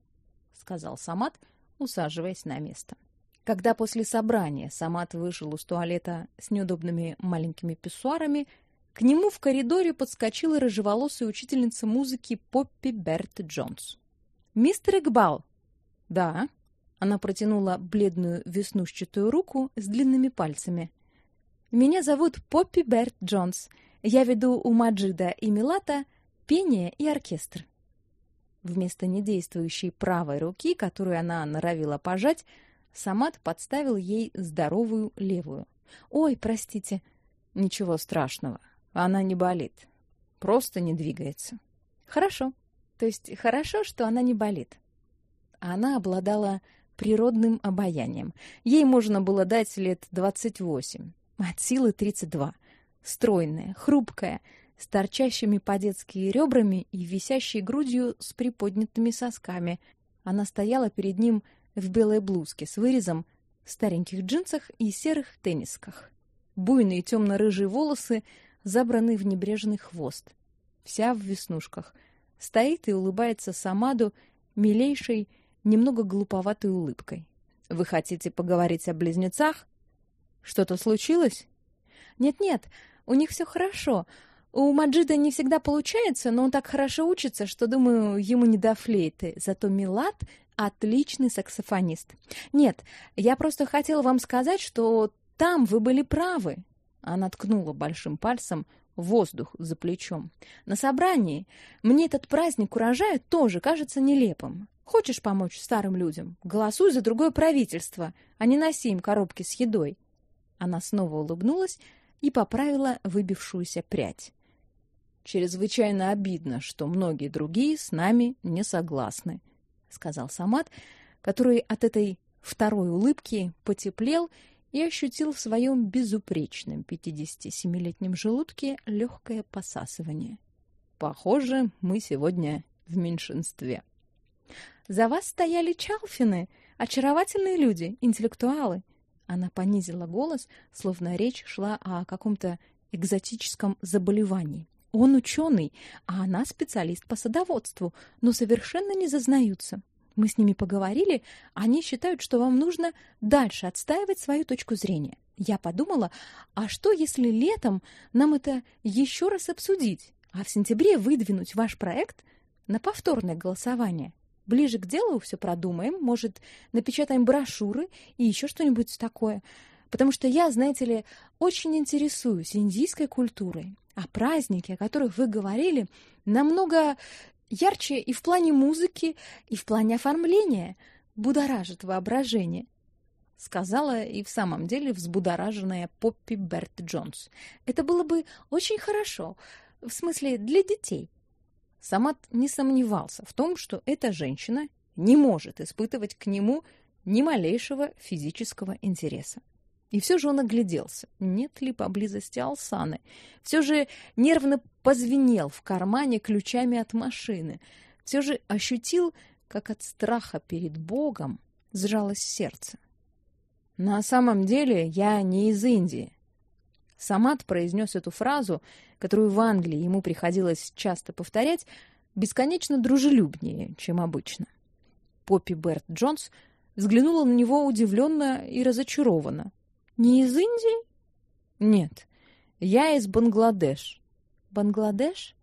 сказал Самат, усаживаясь на место. Когда после собрания Самат вышел из туалета с неудобными маленькими писсуарами, к нему в коридоре подскочила рыжеволосая учительница музыки Поппи Берт Джонс. «Мистер Игбал!» «Да». Она протянула бледную веснушчатую руку с длинными пальцами. «Меня зовут Поппи Берт Джонс. Я веду у Маджида и Милата пение и оркестр». Вместо недействующей правой руки, которую она норовила пожать, Самат подставил ей здоровую левую. «Ой, простите». «Ничего страшного. Она не болит. Просто не двигается». «Хорошо. То есть хорошо, что она не болит». Она обладала природным обаянием. Ей можно было дать лет двадцать восемь, от силы тридцать два. Стройная, хрупкая, с торчащими по-детски ребрами и висящей грудью с приподнятыми сосками. Она стояла перед ним в белой блузке с вырезом, стареньких джинсах и серых теннисках. Буйные темно-рыжие волосы забраны в небрежный хвост. Вся в веснушках. Стоит и улыбается Самаду милейшей, немного глуповатой улыбкой. «Вы хотите поговорить о близнецах? Что-то случилось?» «Нет-нет, у них все хорошо. У Маджида не всегда получается, но он так хорошо учится, что, думаю, ему не до флейты. Зато Милат отличный саксофонист. Нет, я просто хотела вам сказать, что там вы были правы. Она ткнула большим пальцем воздух за плечом. На собрании мне этот праздник урожая тоже кажется нелепым. Хочешь помочь старым людям? Голосуй за другое правительство, а не носи им коробки с едой. Она снова улыбнулась и поправила выбившуюся прядь. Чрезвычайно обидно, что многие другие с нами не согласны, сказал Самат, который от этой второй улыбки потеплел и ощутил в своем безупречном 57-летнем желудке легкое посасывание. Похоже, мы сегодня в меньшинстве. За вас стояли чалфины, очаровательные люди, интеллектуалы. Она понизила голос, словно речь шла о каком-то экзотическом заболевании. Он ученый, а она специалист по садоводству, но совершенно не зазнаются. Мы с ними поговорили, они считают, что вам нужно дальше отстаивать свою точку зрения. Я подумала, а что если летом нам это еще раз обсудить, а в сентябре выдвинуть ваш проект на повторное голосование? Ближе к делу все продумаем, может, напечатаем брошюры и еще что-нибудь такое. Потому что я, знаете ли, очень интересуюсь индийской культурой. А праздники, о которых вы говорили, намного ярче и в плане музыки, и в плане оформления, будоражит воображение. Сказала и в самом деле взбудораженная Поппи Берт Джонс. Это было бы очень хорошо, в смысле для детей. Самат не сомневался в том, что эта женщина не может испытывать к нему ни малейшего физического интереса. И все же он огляделся, нет ли поблизости Алсаны. Все же нервно позвенел в кармане ключами от машины. Все же ощутил, как от страха перед Богом сжалось сердце. На самом деле я не из Индии. Самат произнес эту фразу, которую в Англии ему приходилось часто повторять, бесконечно дружелюбнее, чем обычно. Поппи Берт Джонс взглянула на него удивленно и разочарованно. Не из Индии? Нет. Я из Бангладеш. Бангладеш?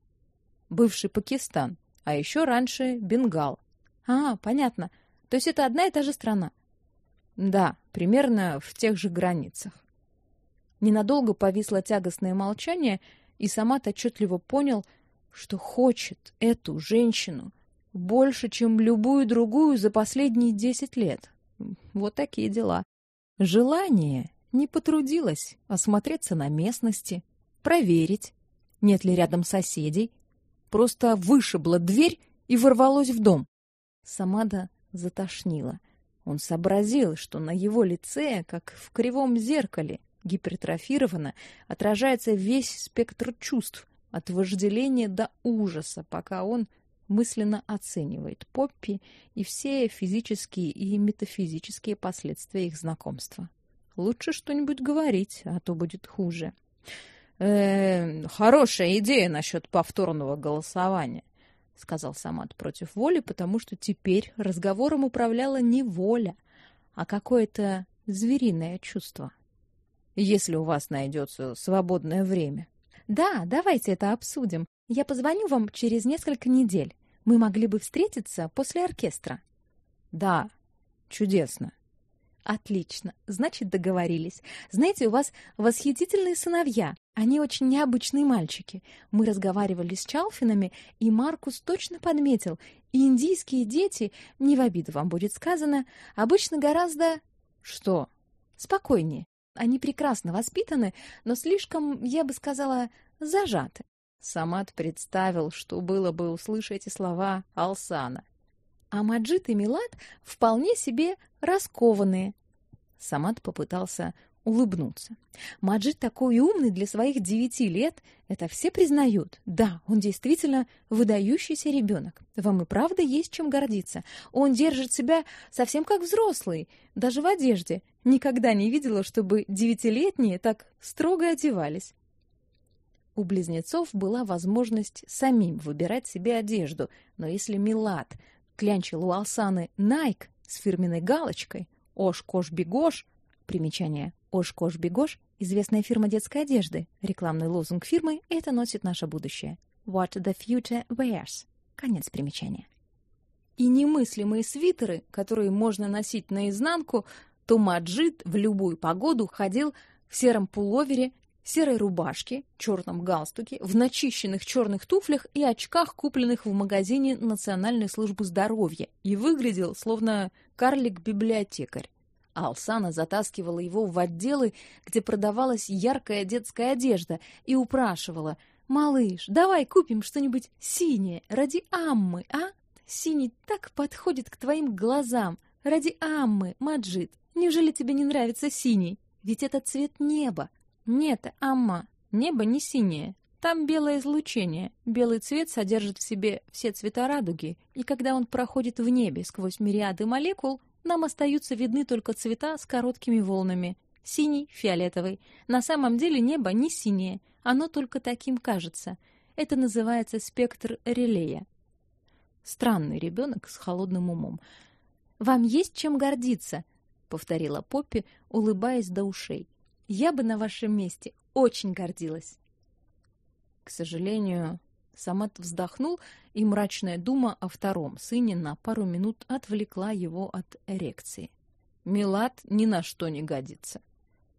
Бывший Пакистан, а еще раньше Бенгал. А, понятно. То есть это одна и та же страна. Да, примерно в тех же границах. Ненадолго повисло тягостное молчание, и сама отчетливо понял, что хочет эту женщину больше, чем любую другую за последние десять лет. Вот такие дела. Желание не потрудилась осмотреться на местности, проверить, нет ли рядом соседей, просто вышибла дверь и ворвалась в дом. Самада затошнила. Он сообразил, что на его лице, как в кривом зеркале, гипертрофированно отражается весь спектр чувств, от вожделения до ужаса, пока он мысленно оценивает Поппи и все физические и метафизические последствия их знакомства. Лучше что-нибудь говорить, а то будет хуже. Э, хорошая идея насчет повторного голосования, сказал Самат против воли, потому что теперь разговором управляла не воля, а какое-то звериное чувство. Если у вас найдется свободное время. Да, давайте это обсудим. Я позвоню вам через несколько недель. Мы могли бы встретиться после оркестра. Да, чудесно. Отлично. Значит, договорились. Знаете, у вас восхитительные сыновья. Они очень необычные мальчики. Мы разговаривали с Чалфинами, и Маркус точно подметил, индийские дети, не в обиду вам будет сказано, обычно гораздо что? Спокойнее. Они прекрасно воспитаны, но слишком, я бы сказала, зажаты. Самат представил, что было бы услышать эти слова Алсана. А Маджид и Милад вполне себе раскованные. Самат попытался улыбнуться. Маджид такой умный для своих девяти лет, это все признают. Да, он действительно выдающийся ребенок. Вам и правда есть чем гордиться. Он держит себя совсем как взрослый, даже в одежде. Никогда не видела, чтобы девятилетние так строго одевались. У близнецов была возможность самим выбирать себе одежду, но если Милад клянчил у Алсаны Nike с фирменной галочкой «Ош-кош-бегош», примечание «Ош-кош-бегош» — известная фирма детской одежды, рекламный лозунг фирмы «Это носит наше будущее». «What the future wears». Конец примечания. И немыслимые свитеры, которые можно носить наизнанку, то Маджид в любую погоду ходил в сером пуловере серой рубашке, черном галстуке, в начищенных черных туфлях и очках, купленных в магазине Национальной службы здоровья, и выглядел словно карлик-библиотекарь. Алсана затаскивала его в отделы, где продавалась яркая детская одежда, и упрашивала: "Малыш, давай купим что-нибудь синее ради Аммы, а? Синий так подходит к твоим глазам. Ради Аммы, Маджид. Неужели тебе не нравится синий? Ведь это цвет неба. Нет, Амма, небо не синее. Там белое излучение. Белый цвет содержит в себе все цвета радуги, и когда он проходит в небе сквозь мириады молекул, нам остаются видны только цвета с короткими волнами. Синий, фиолетовый. На самом деле небо не синее, оно только таким кажется. Это называется спектр релея. Странный ребенок с холодным умом. «Вам есть чем гордиться», — повторила Поппи, улыбаясь до ушей. Я бы на вашем месте очень гордилась. К сожалению, Самат вздохнул, и мрачная дума о втором сыне на пару минут отвлекла его от эрекции. Милад ни на что не годится.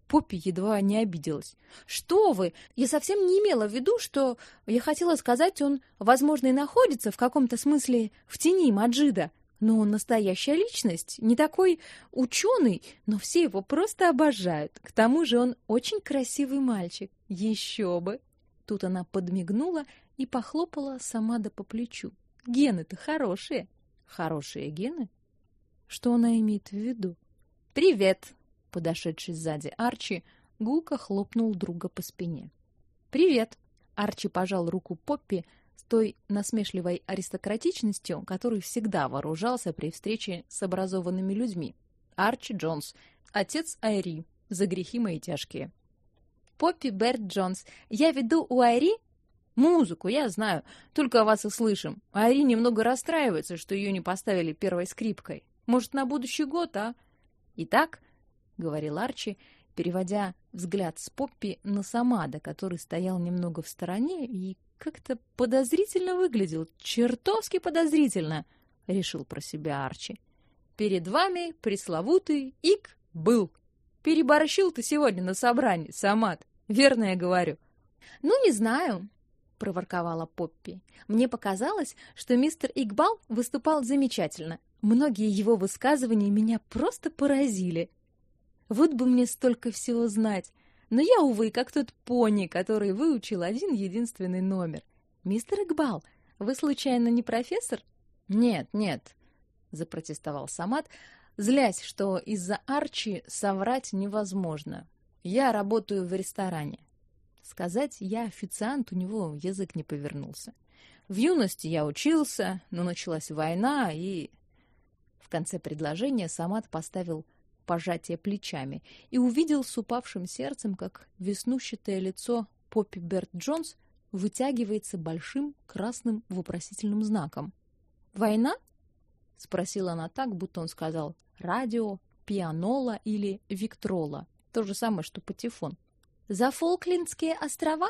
Поппи едва не обиделась. «Что вы! Я совсем не имела в виду, что... Я хотела сказать, он, возможно, и находится в каком-то смысле в тени Маджида. Но он настоящая личность, не такой ученый, но все его просто обожают. К тому же он очень красивый мальчик. Еще бы. Тут она подмигнула и похлопала Самада по плечу. Гены-то хорошие. Хорошие гены? Что она имеет в виду? Привет, подошедший сзади Арчи, гулко хлопнул друга по спине. Привет. Арчи пожал руку Поппи, той насмешливой аристократичностью, которой всегда вооружался при встрече с образованными людьми. Арчи Джонс, отец Айри, за грехи мои тяжкие. Поппи Берт Джонс, я веду у Айри музыку, я знаю, только о вас и слышим. Айри немного расстраивается, что ее не поставили первой скрипкой. Может, на будущий год, а? Итак, говорил Арчи, переводя взгляд с Поппи на Самада, который стоял немного в стороне и как-то подозрительно выглядел, чертовски подозрительно, решил про себя Арчи. Перед вами пресловутый Ик был. Переборщил ты сегодня на собрании, Самат. Верно я говорю. Ну, не знаю, проворковала Поппи. Мне показалось, что мистер Игбал выступал замечательно. Многие его высказывания меня просто поразили. Вот бы мне столько всего знать. Но я, увы, как тот пони, который выучил один единственный номер. Мистер Игбал, вы случайно не профессор? Нет, нет, запротестовал Самат, злясь, что из-за Арчи соврать невозможно. Я работаю в ресторане. Сказать «я официант» у него язык не повернулся. В юности я учился, но началась война, и... В конце предложения Самат поставил пожатие плечами и увидел с упавшим сердцем, как веснущатое лицо Поппи Берт Джонс вытягивается большим красным вопросительным знаком. «Война?» — спросила она так, будто он сказал «радио», «пианола» или «виктрола». То же самое, что патефон. «За Фолклендские острова?»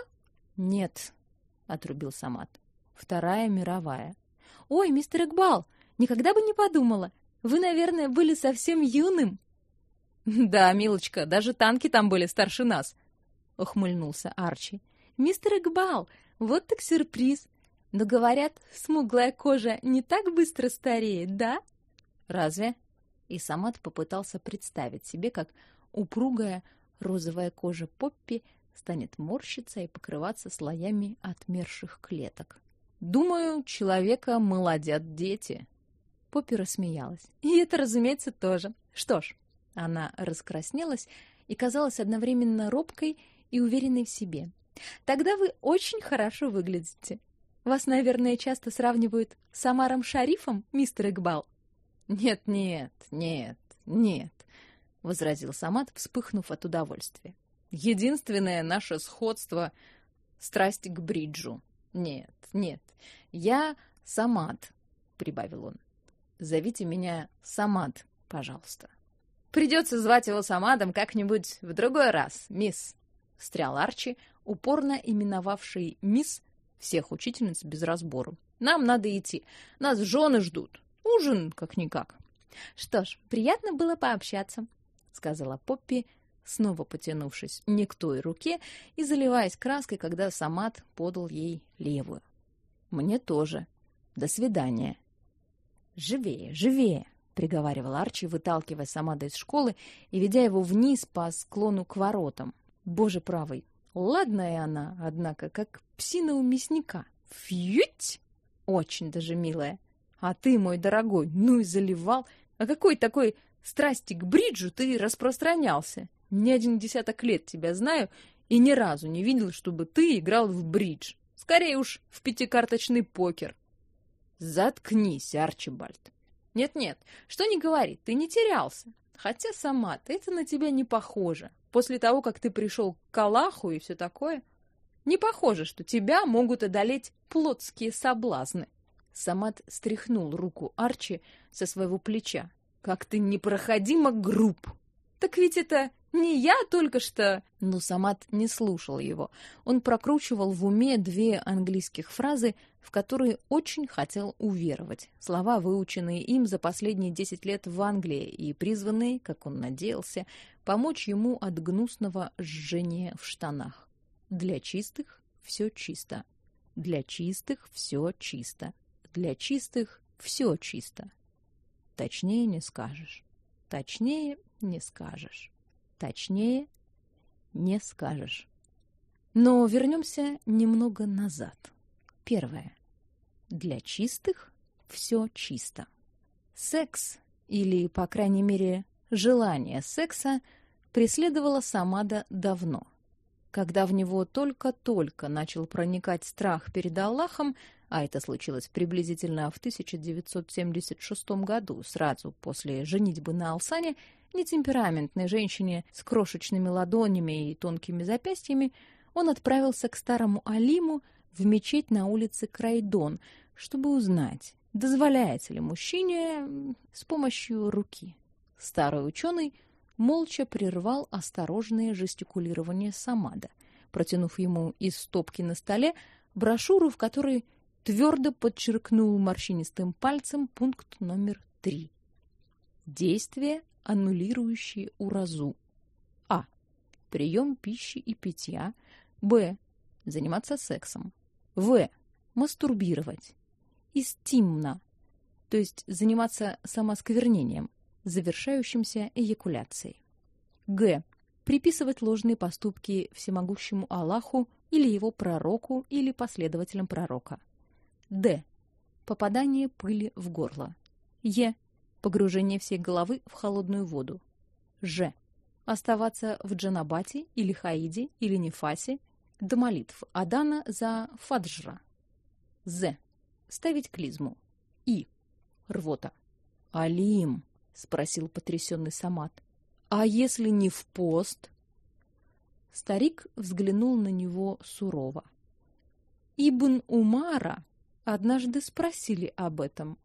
«Нет», — отрубил Самат. «Вторая мировая». «Ой, мистер Экбал, никогда бы не подумала. Вы, наверное, были совсем юным». <laughs> «Да, милочка, даже танки там были старше нас», — ухмыльнулся Арчи. «Мистер Экбал, вот так сюрприз. Но, говорят, смуглая кожа не так быстро стареет, да?» «Разве?» И Самат попытался представить себе, как упругая розовая кожа Поппи станет морщиться и покрываться слоями отмерших клеток. «Думаю, человека молодят дети». Поппи рассмеялась. «И это, разумеется, тоже. Что ж, она раскраснелась и казалась одновременно робкой и уверенной в себе. Тогда вы очень хорошо выглядите. Вас, наверное, часто сравнивают с Амаром Шарифом, мистер Игбал. Нет, нет, нет, нет, возразил Самат, вспыхнув от удовольствия. Единственное наше сходство страсть к бриджу. Нет, нет. Я Самат, прибавил он. Зовите меня Самат, пожалуйста. Придется звать его Самадом как-нибудь в другой раз, мисс. Встрял Арчи, упорно именовавший мисс всех учительниц без разбору. Нам надо идти. Нас жены ждут. Ужин как-никак. Что ж, приятно было пообщаться, сказала Поппи, снова потянувшись не к той руке и заливаясь краской, когда Самат подал ей левую. Мне тоже. До свидания. Живее, живее приговаривал Арчи, выталкивая Самада из школы и ведя его вниз по склону к воротам. Боже правый, ладная она, однако, как псина у мясника. Фьють! Очень даже милая. А ты, мой дорогой, ну и заливал. А какой такой страсти к бриджу ты распространялся? Не один десяток лет тебя знаю и ни разу не видел, чтобы ты играл в бридж. Скорее уж в пятикарточный покер. Заткнись, Арчибальд. Нет-нет, что не говори, ты не терялся. Хотя сама-то это на тебя не похоже. После того, как ты пришел к Аллаху и все такое, не похоже, что тебя могут одолеть плотские соблазны. Самат стряхнул руку Арчи со своего плеча. Как ты непроходимо груб. Так ведь это не я только что... Но Самат не слушал его. Он прокручивал в уме две английских фразы, в которые очень хотел уверовать. Слова, выученные им за последние десять лет в Англии и призванные, как он надеялся, помочь ему от гнусного жжения в штанах. Для чистых все чисто. Для чистых все чисто. Для чистых все чисто. Точнее не скажешь. Точнее не скажешь. Точнее, не скажешь. Но вернемся немного назад. Первое. Для чистых все чисто. Секс, или, по крайней мере, желание секса, преследовало Самада давно. Когда в него только-только начал проникать страх перед Аллахом, а это случилось приблизительно в 1976 году, сразу после женитьбы на Алсане, нетемпераментной женщине с крошечными ладонями и тонкими запястьями, он отправился к старому Алиму в мечеть на улице Крайдон, чтобы узнать, дозволяется ли мужчине с помощью руки. Старый ученый молча прервал осторожное жестикулирование Самада, протянув ему из стопки на столе брошюру, в которой твердо подчеркнул морщинистым пальцем пункт номер три. Действие аннулирующие уразу. А. Прием пищи и питья. Б. Заниматься сексом. В. Мастурбировать. Истимно, то есть заниматься самосквернением, завершающимся эякуляцией. Г. Приписывать ложные поступки всемогущему Аллаху или его пророку или последователям пророка. Д. Попадание пыли в горло. Е погружение всей головы в холодную воду. Ж. Оставаться в Джанабате или Хаиде или Нефасе до молитв Адана за Фаджра. З. Ставить клизму. И. Рвота. «Алим», — спросил потрясенный Самат, — «а если не в пост?» Старик взглянул на него сурово. Ибн Умара однажды спросили об этом.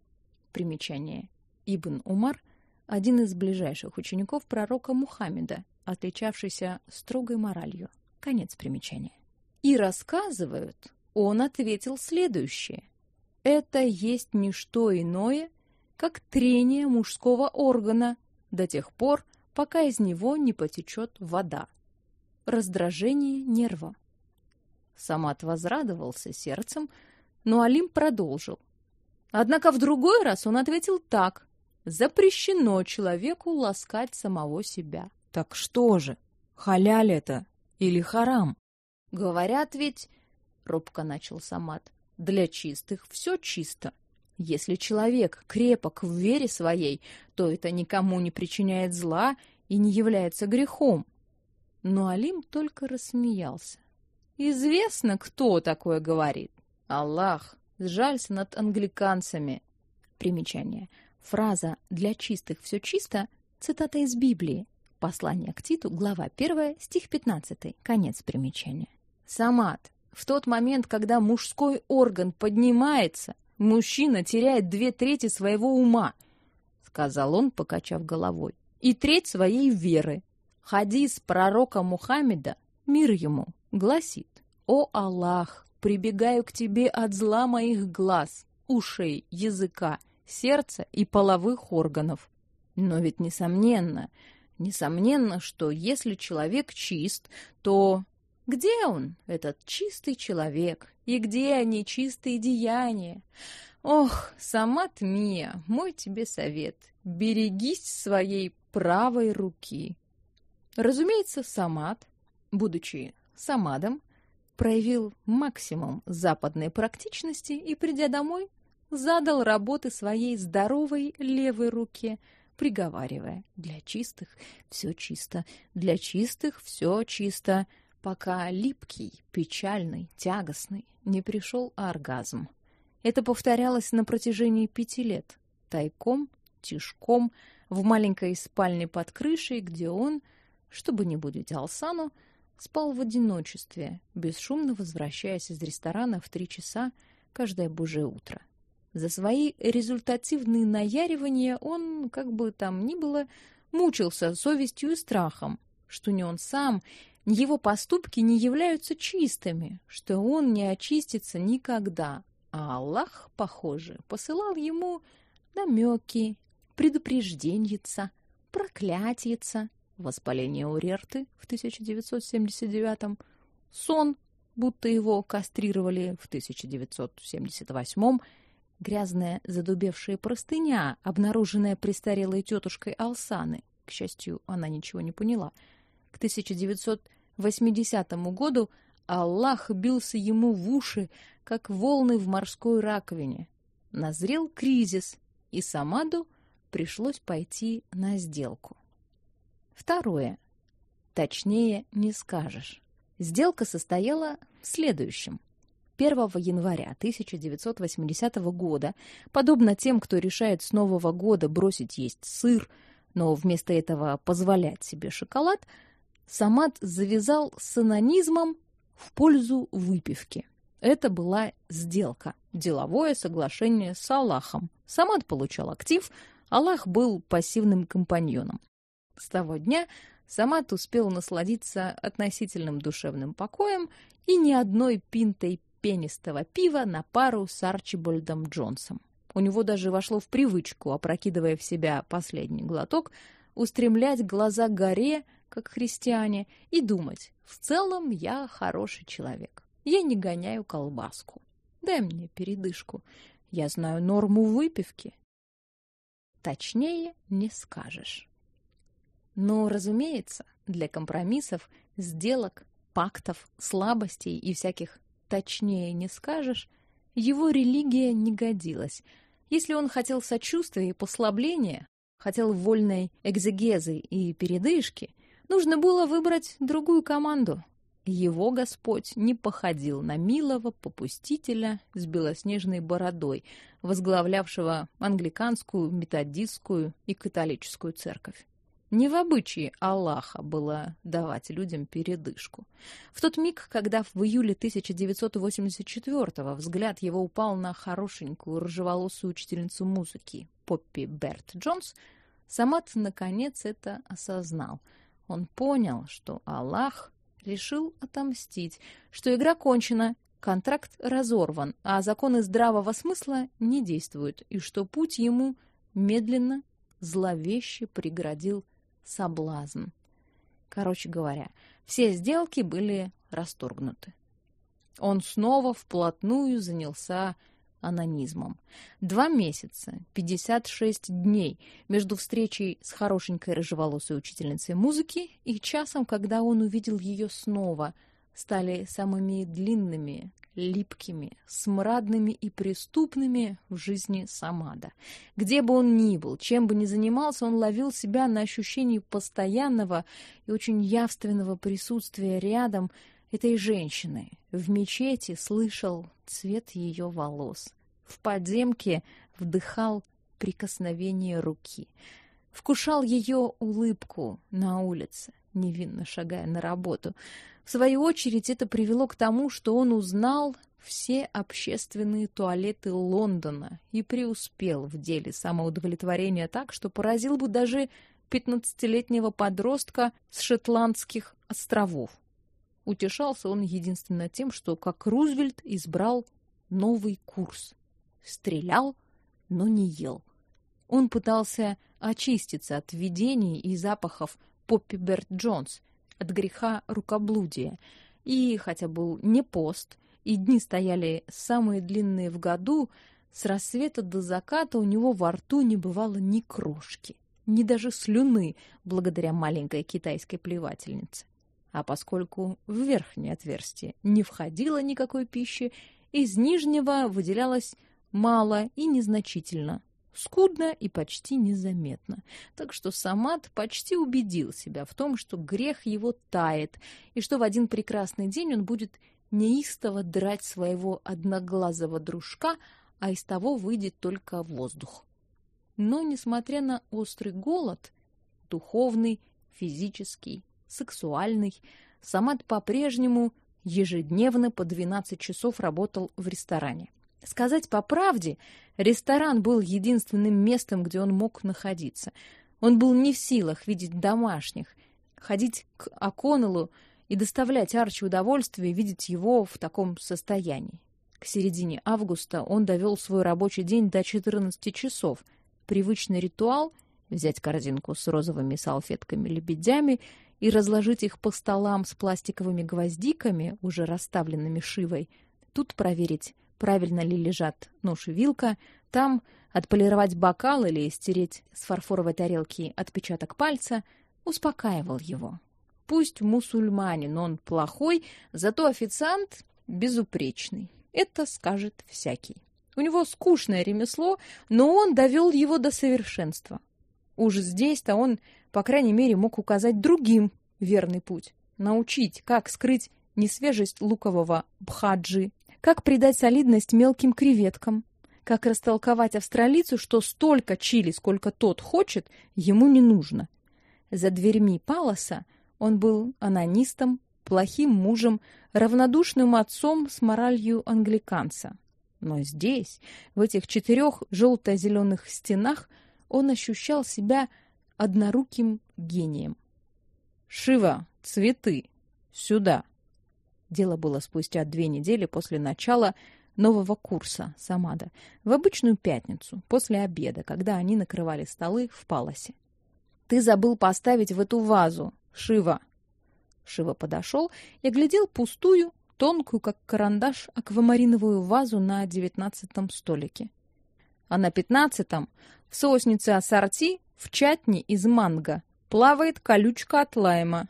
Примечание. Ибн Умар — один из ближайших учеников пророка Мухаммеда, отличавшийся строгой моралью. Конец примечания. И рассказывают, он ответил следующее. Это есть не что иное, как трение мужского органа до тех пор, пока из него не потечет вода. Раздражение нерва. Самат возрадовался сердцем, но Алим продолжил. Однако в другой раз он ответил так. Запрещено человеку ласкать самого себя. Так что же, халяль это или харам? Говорят ведь, робко начал Самат, для чистых все чисто. Если человек крепок в вере своей, то это никому не причиняет зла и не является грехом. Но Алим только рассмеялся. Известно, кто такое говорит. Аллах сжалься над англиканцами. Примечание. Фраза «для чистых все чисто» — цитата из Библии. Послание к Титу, глава 1, стих 15. Конец примечания. Самат. В тот момент, когда мужской орган поднимается, Мужчина теряет две трети своего ума, сказал он, покачав головой, и треть своей веры. Хадис пророка Мухаммеда, мир ему, гласит: "О Аллах, прибегаю к тебе от зла моих глаз, ушей, языка, сердца и половых органов". Но ведь несомненно, несомненно, что если человек чист, то где он, этот чистый человек, и где они, чистые деяния? Ох, сама Тмия, мой тебе совет, берегись своей правой руки. Разумеется, Самат, будучи Самадом, проявил максимум западной практичности и, придя домой, задал работы своей здоровой левой руке, приговаривая «Для чистых все чисто, для чистых все чисто», пока липкий, печальный, тягостный не пришел оргазм. Это повторялось на протяжении пяти лет, тайком, тишком, в маленькой спальне под крышей, где он, чтобы не будить Алсану, спал в одиночестве, бесшумно возвращаясь из ресторана в три часа каждое божье утро. За свои результативные наяривания он, как бы там ни было, мучился совестью и страхом, что не он сам его поступки не являются чистыми, что он не очистится никогда. А Аллах, похоже, посылал ему намеки, предупрежденьица, проклятица, воспаление урерты в 1979 сон, будто его кастрировали в 1978 грязная задубевшая простыня, обнаруженная престарелой тетушкой Алсаны. К счастью, она ничего не поняла — к 1980 году Аллах бился ему в уши, как волны в морской раковине. Назрел кризис, и Самаду пришлось пойти на сделку. Второе. Точнее не скажешь. Сделка состояла в следующем. 1 января 1980 года, подобно тем, кто решает с Нового года бросить есть сыр, но вместо этого позволять себе шоколад – Самат завязал с анонизмом в пользу выпивки. Это была сделка, деловое соглашение с Аллахом. Самат получал актив, Аллах был пассивным компаньоном. С того дня Самат успел насладиться относительным душевным покоем и ни одной пинтой пенистого пива на пару с Арчибальдом Джонсом. У него даже вошло в привычку, опрокидывая в себя последний глоток, устремлять глаза горе, как христиане, и думать, в целом я хороший человек. Я не гоняю колбаску. Дай мне передышку. Я знаю норму выпивки. Точнее не скажешь. Но, разумеется, для компромиссов, сделок, пактов, слабостей и всяких «точнее не скажешь» его религия не годилась. Если он хотел сочувствия и послабления, хотел вольной экзегезы и передышки, нужно было выбрать другую команду. его Господь не походил на милого попустителя с белоснежной бородой, возглавлявшего англиканскую, методистскую и католическую церковь. Не в обычае Аллаха было давать людям передышку. В тот миг, когда в июле 1984-го взгляд его упал на хорошенькую рыжеволосую учительницу музыки Поппи Берт Джонс, Самат наконец это осознал. Он понял, что Аллах решил отомстить, что игра кончена, контракт разорван, а законы здравого смысла не действуют, и что путь ему медленно, зловеще преградил соблазн. Короче говоря, все сделки были расторгнуты. Он снова вплотную занялся анонизмом. Два месяца, 56 дней между встречей с хорошенькой рыжеволосой учительницей музыки и часом, когда он увидел ее снова, стали самыми длинными, липкими, смрадными и преступными в жизни Самада. Где бы он ни был, чем бы ни занимался, он ловил себя на ощущении постоянного и очень явственного присутствия рядом этой женщины. В мечети слышал цвет ее волос. В подземке вдыхал прикосновение руки. Вкушал ее улыбку на улице, невинно шагая на работу. В свою очередь это привело к тому, что он узнал все общественные туалеты Лондона и преуспел в деле самоудовлетворения так, что поразил бы даже пятнадцатилетнего подростка с Шотландских островов. Утешался он единственно тем, что, как Рузвельт, избрал новый курс. Стрелял, но не ел. Он пытался очиститься от видений и запахов Поппи Берт Джонс, от греха рукоблудия. И хотя был не пост, и дни стояли самые длинные в году, с рассвета до заката у него во рту не бывало ни крошки, ни даже слюны, благодаря маленькой китайской плевательнице. А поскольку в верхнее отверстие не входило никакой пищи, из нижнего выделялось мало и незначительно, скудно и почти незаметно. Так что Самат почти убедил себя в том, что грех его тает, и что в один прекрасный день он будет неистово драть своего одноглазого дружка, а из того выйдет только воздух. Но, несмотря на острый голод, духовный, физический, сексуальный, Самат по-прежнему ежедневно по 12 часов работал в ресторане. Сказать по правде, ресторан был единственным местом, где он мог находиться. Он был не в силах видеть домашних, ходить к Аконеллу и доставлять Арчи удовольствие видеть его в таком состоянии. К середине августа он довел свой рабочий день до 14 часов. Привычный ритуал — взять корзинку с розовыми салфетками-лебедями и разложить их по столам с пластиковыми гвоздиками, уже расставленными шивой, тут проверить, правильно ли лежат нож и вилка, там отполировать бокал или стереть с фарфоровой тарелки отпечаток пальца, успокаивал его. Пусть мусульманин он плохой, зато официант безупречный. Это скажет всякий. У него скучное ремесло, но он довел его до совершенства. Уж здесь-то он, по крайней мере, мог указать другим верный путь, научить, как скрыть несвежесть лукового бхаджи, как придать солидность мелким креветкам, как растолковать австралийцу, что столько чили, сколько тот хочет, ему не нужно. За дверьми Паласа он был анонистом, плохим мужем, равнодушным отцом с моралью англиканца. Но здесь, в этих четырех желто-зеленых стенах, он ощущал себя одноруким гением. «Шива, цветы! Сюда!» Дело было спустя две недели после начала нового курса Самада, в обычную пятницу, после обеда, когда они накрывали столы в Паласе. «Ты забыл поставить в эту вазу, Шива!» Шива подошел и оглядел пустую, тонкую, как карандаш, аквамариновую вазу на девятнадцатом столике. А на пятнадцатом, в соуснице ассорти, в чатни из манго, плавает колючка от лайма.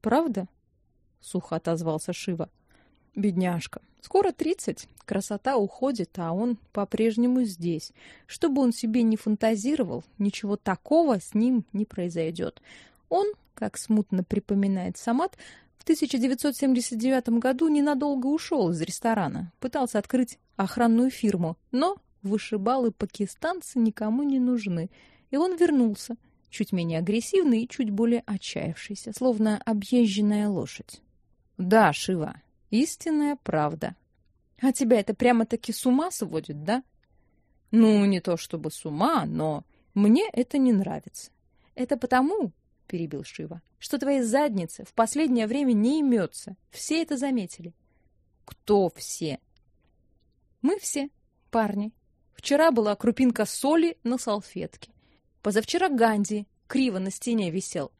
«Правда?» — сухо отозвался Шива. «Бедняжка. Скоро тридцать. Красота уходит, а он по-прежнему здесь. Что бы он себе не фантазировал, ничего такого с ним не произойдет. Он, как смутно припоминает Самат, В 1979 году ненадолго ушел из ресторана, пытался открыть охранную фирму, но вышибалы пакистанцы никому не нужны, и он вернулся, чуть менее агрессивный и чуть более отчаявшийся, словно объезженная лошадь. Да, Шива, истинная правда. А тебя это прямо-таки с ума сводит, да? Ну, не то чтобы с ума, но мне это не нравится. Это потому, перебил Шива, что твоей заднице в последнее время не имется. Все это заметили. Кто все? Мы все, парни. Вчера была крупинка соли на салфетке. Позавчера Ганди криво на стене висел.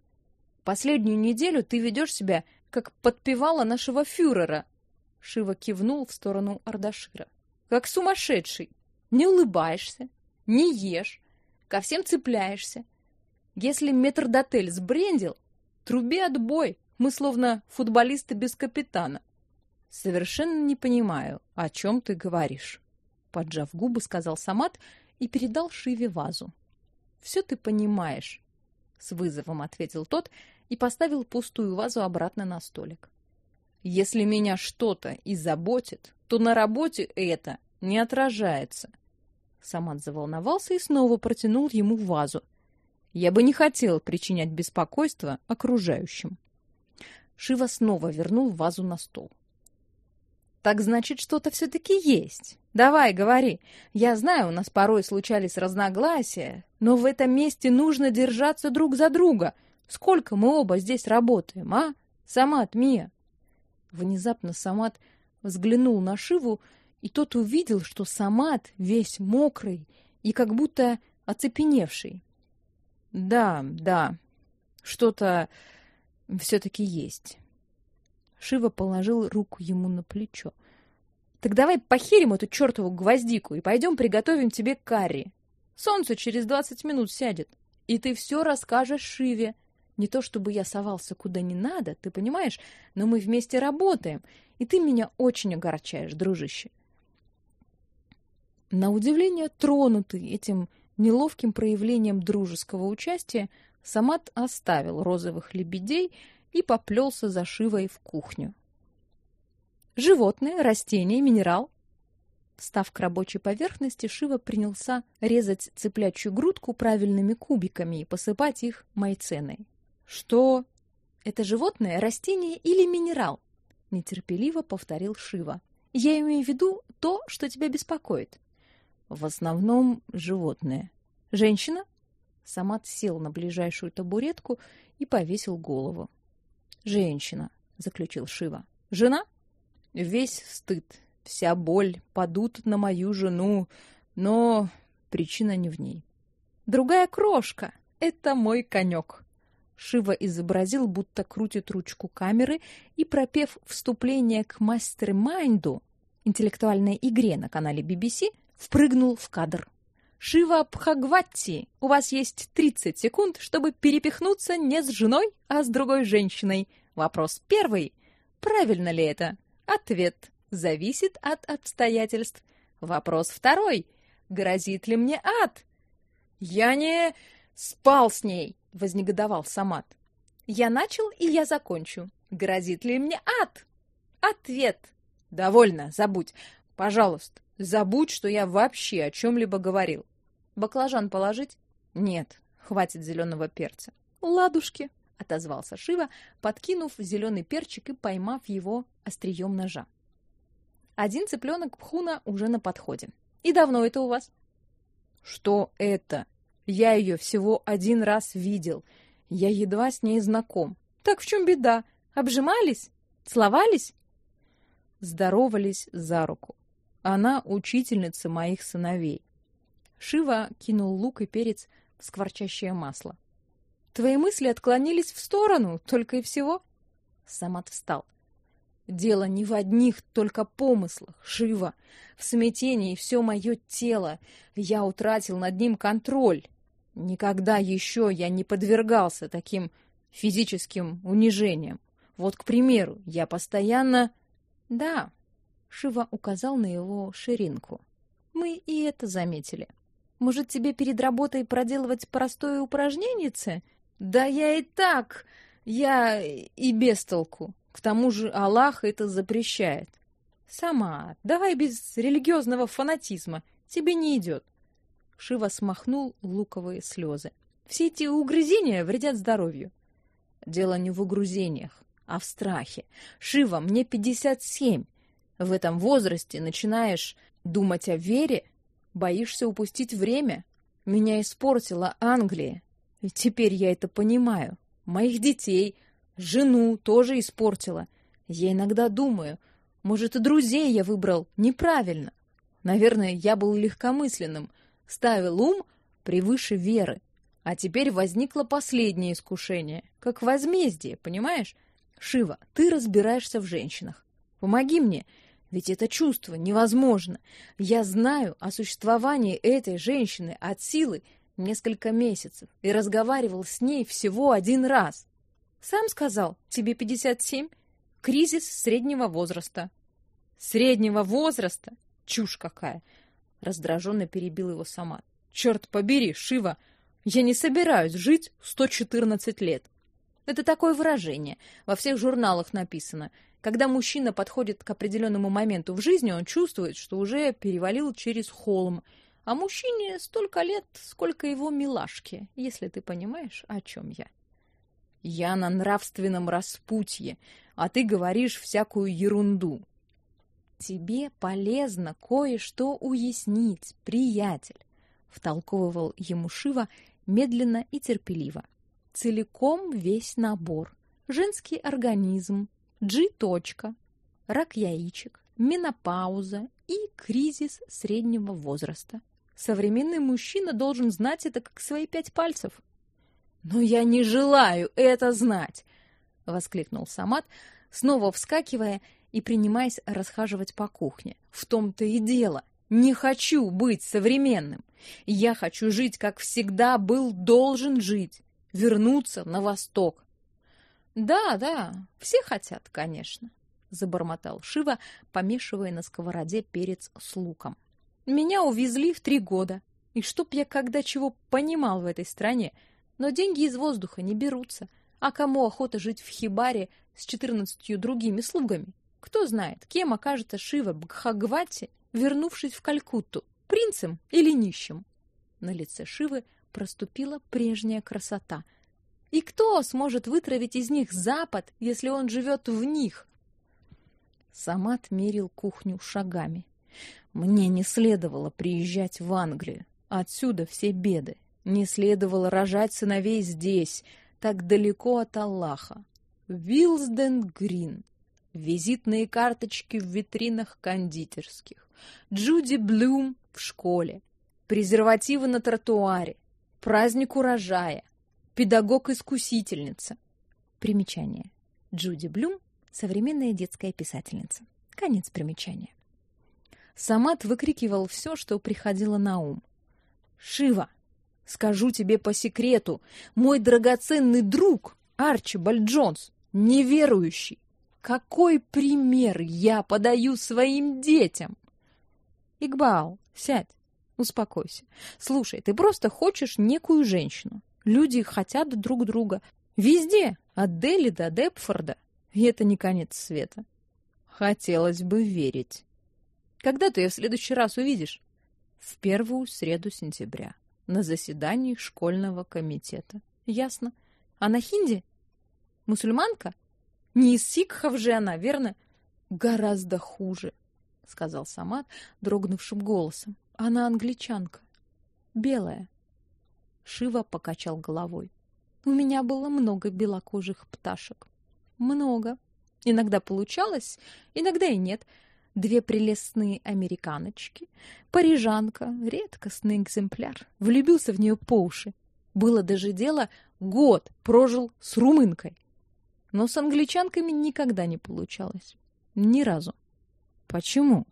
Последнюю неделю ты ведешь себя, как подпевала нашего фюрера. Шива кивнул в сторону Ардашира. Как сумасшедший. Не улыбаешься, не ешь, ко всем цепляешься. Если метрдотель сбрендил, труби отбой. Мы словно футболисты без капитана. Совершенно не понимаю, о чем ты говоришь, поджав губы, сказал Самат и передал Шиве вазу. Все ты понимаешь, с вызовом ответил тот и поставил пустую вазу обратно на столик. Если меня что-то и заботит, то на работе это не отражается. Самат заволновался и снова протянул ему вазу. Я бы не хотел причинять беспокойство окружающим. Шива снова вернул вазу на стол. Так значит, что-то все таки есть. Давай, говори. Я знаю, у нас порой случались разногласия, но в этом месте нужно держаться друг за друга. Сколько мы оба здесь работаем, а? Самат, Мия. Внезапно Самат взглянул на Шиву и тот увидел, что Самат весь мокрый и как будто оцепеневший. Да, да. Что-то все таки есть. Шива положил руку ему на плечо. Так давай похерим эту чертову гвоздику и пойдем приготовим тебе карри. Солнце через двадцать минут сядет, и ты все расскажешь Шиве. Не то чтобы я совался куда не надо, ты понимаешь, но мы вместе работаем, и ты меня очень огорчаешь, дружище. На удивление тронутый этим неловким проявлением дружеского участия, Самат оставил розовых лебедей и поплелся за Шивой в кухню. Животные, растения, минерал. Встав к рабочей поверхности, Шива принялся резать цыплячью грудку правильными кубиками и посыпать их майценой. Что? Это животное, растение или минерал? нетерпеливо повторил Шива. Я имею в виду то, что тебя беспокоит. В основном животные. Женщина? Самат сел на ближайшую табуретку и повесил голову. Женщина, заключил Шива. Жена? Весь стыд, вся боль падут на мою жену, но причина не в ней. Другая крошка это мой конек. Шива изобразил, будто крутит ручку камеры и пропев вступление к мастер-майнду, интеллектуальной игре на канале BBC, впрыгнул в кадр. Шива Пхагватти, у вас есть 30 секунд, чтобы перепихнуться не с женой, а с другой женщиной. Вопрос первый. Правильно ли это? Ответ зависит от обстоятельств. Вопрос второй. Грозит ли мне ад? Я не спал с ней, вознегодовал Самат. Я начал, и я закончу. Грозит ли мне ад? Ответ. Довольно, забудь. Пожалуйста, Забудь, что я вообще о чем либо говорил. Баклажан положить? Нет, хватит зеленого перца. Ладушки, отозвался Шива, подкинув зеленый перчик и поймав его острием ножа. Один цыпленок пхуна уже на подходе. И давно это у вас? Что это? Я ее всего один раз видел. Я едва с ней знаком. Так в чем беда? Обжимались? Целовались? Здоровались за руку. Она учительница моих сыновей. Шива кинул лук и перец в скворчащее масло. Твои мысли отклонились в сторону, только и всего. Самат встал. Дело не в одних только помыслах, Шива. В смятении все мое тело. Я утратил над ним контроль. Никогда еще я не подвергался таким физическим унижениям. Вот, к примеру, я постоянно... Да, Шива указал на его ширинку. Мы и это заметили. Может, тебе перед работой проделывать простое упражнение? Да я и так, я и без толку. К тому же Аллах это запрещает. Сама, давай без религиозного фанатизма. Тебе не идет. Шива смахнул луковые слезы. Все эти угрызения вредят здоровью. Дело не в угрызениях, а в страхе. Шива, мне 57. В этом возрасте начинаешь думать о вере, боишься упустить время. Меня испортила Англия. И теперь я это понимаю. Моих детей, жену тоже испортила. Я иногда думаю, может, и друзей я выбрал неправильно. Наверное, я был легкомысленным, ставил ум превыше веры. А теперь возникло последнее искушение, как возмездие, понимаешь? Шива, ты разбираешься в женщинах. Помоги мне, ведь это чувство невозможно. Я знаю о существовании этой женщины от силы несколько месяцев и разговаривал с ней всего один раз. Сам сказал, тебе 57, кризис среднего возраста. Среднего возраста? Чушь какая! Раздраженно перебил его сама. Черт побери, Шива, я не собираюсь жить 114 лет. Это такое выражение. Во всех журналах написано. Когда мужчина подходит к определенному моменту в жизни, он чувствует, что уже перевалил через холм. А мужчине столько лет, сколько его милашки, если ты понимаешь, о чем я. Я на нравственном распутье, а ты говоришь всякую ерунду. Тебе полезно кое-что уяснить, приятель, втолковывал ему Шива медленно и терпеливо. Целиком весь набор. Женский организм, G-точка, рак яичек, менопауза и кризис среднего возраста. Современный мужчина должен знать это как свои пять пальцев. «Но я не желаю это знать!» — воскликнул Самат, снова вскакивая и принимаясь расхаживать по кухне. «В том-то и дело. Не хочу быть современным. Я хочу жить, как всегда был должен жить. Вернуться на восток. Да, да, все хотят, конечно, забормотал Шива, помешивая на сковороде перец с луком. Меня увезли в три года. И чтоб я когда чего понимал в этой стране, но деньги из воздуха не берутся. А кому охота жить в хибаре с четырнадцатью другими слугами? Кто знает, кем окажется Шива Бхагвати вернувшись в Калькутту, принцем или нищим. На лице Шивы проступила прежняя красота. И кто сможет вытравить из них Запад, если он живет в них? Самат мерил кухню шагами. Мне не следовало приезжать в Англию. Отсюда все беды. Не следовало рожать сыновей здесь, так далеко от Аллаха. Вилсден Грин. Визитные карточки в витринах кондитерских. Джуди Блум в школе, презервативы на тротуаре, праздник урожая, педагог-искусительница. Примечание. Джуди Блум – современная детская писательница. Конец примечания. Самат выкрикивал все, что приходило на ум. «Шива, скажу тебе по секрету, мой драгоценный друг Арчибальд Джонс, неверующий. Какой пример я подаю своим детям?» Игбал, сядь, успокойся. Слушай, ты просто хочешь некую женщину. Люди хотят друг друга. Везде, от Дели до Депфорда. И это не конец света. Хотелось бы верить. Когда ты ее в следующий раз увидишь? В первую среду сентября. На заседании школьного комитета. Ясно. А на хинди? Мусульманка? Не из сикхов же она, верно? Гораздо хуже сказал Самат дрогнувшим голосом. Она англичанка. Белая. Шива покачал головой. У меня было много белокожих пташек. Много. Иногда получалось, иногда и нет. Две прелестные американочки, парижанка, редкостный экземпляр. Влюбился в нее по уши. Было даже дело, год прожил с румынкой. Но с англичанками никогда не получалось. Ни разу. Почему?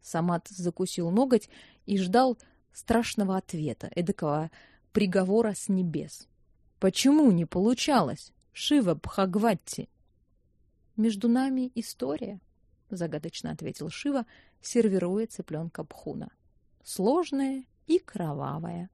Самат закусил ноготь и ждал страшного ответа, эдакого приговора с небес. Почему не получалось? Шива Бхагватти. Между нами история, загадочно ответил Шива, сервируя цыпленка Бхуна. Сложная и кровавая.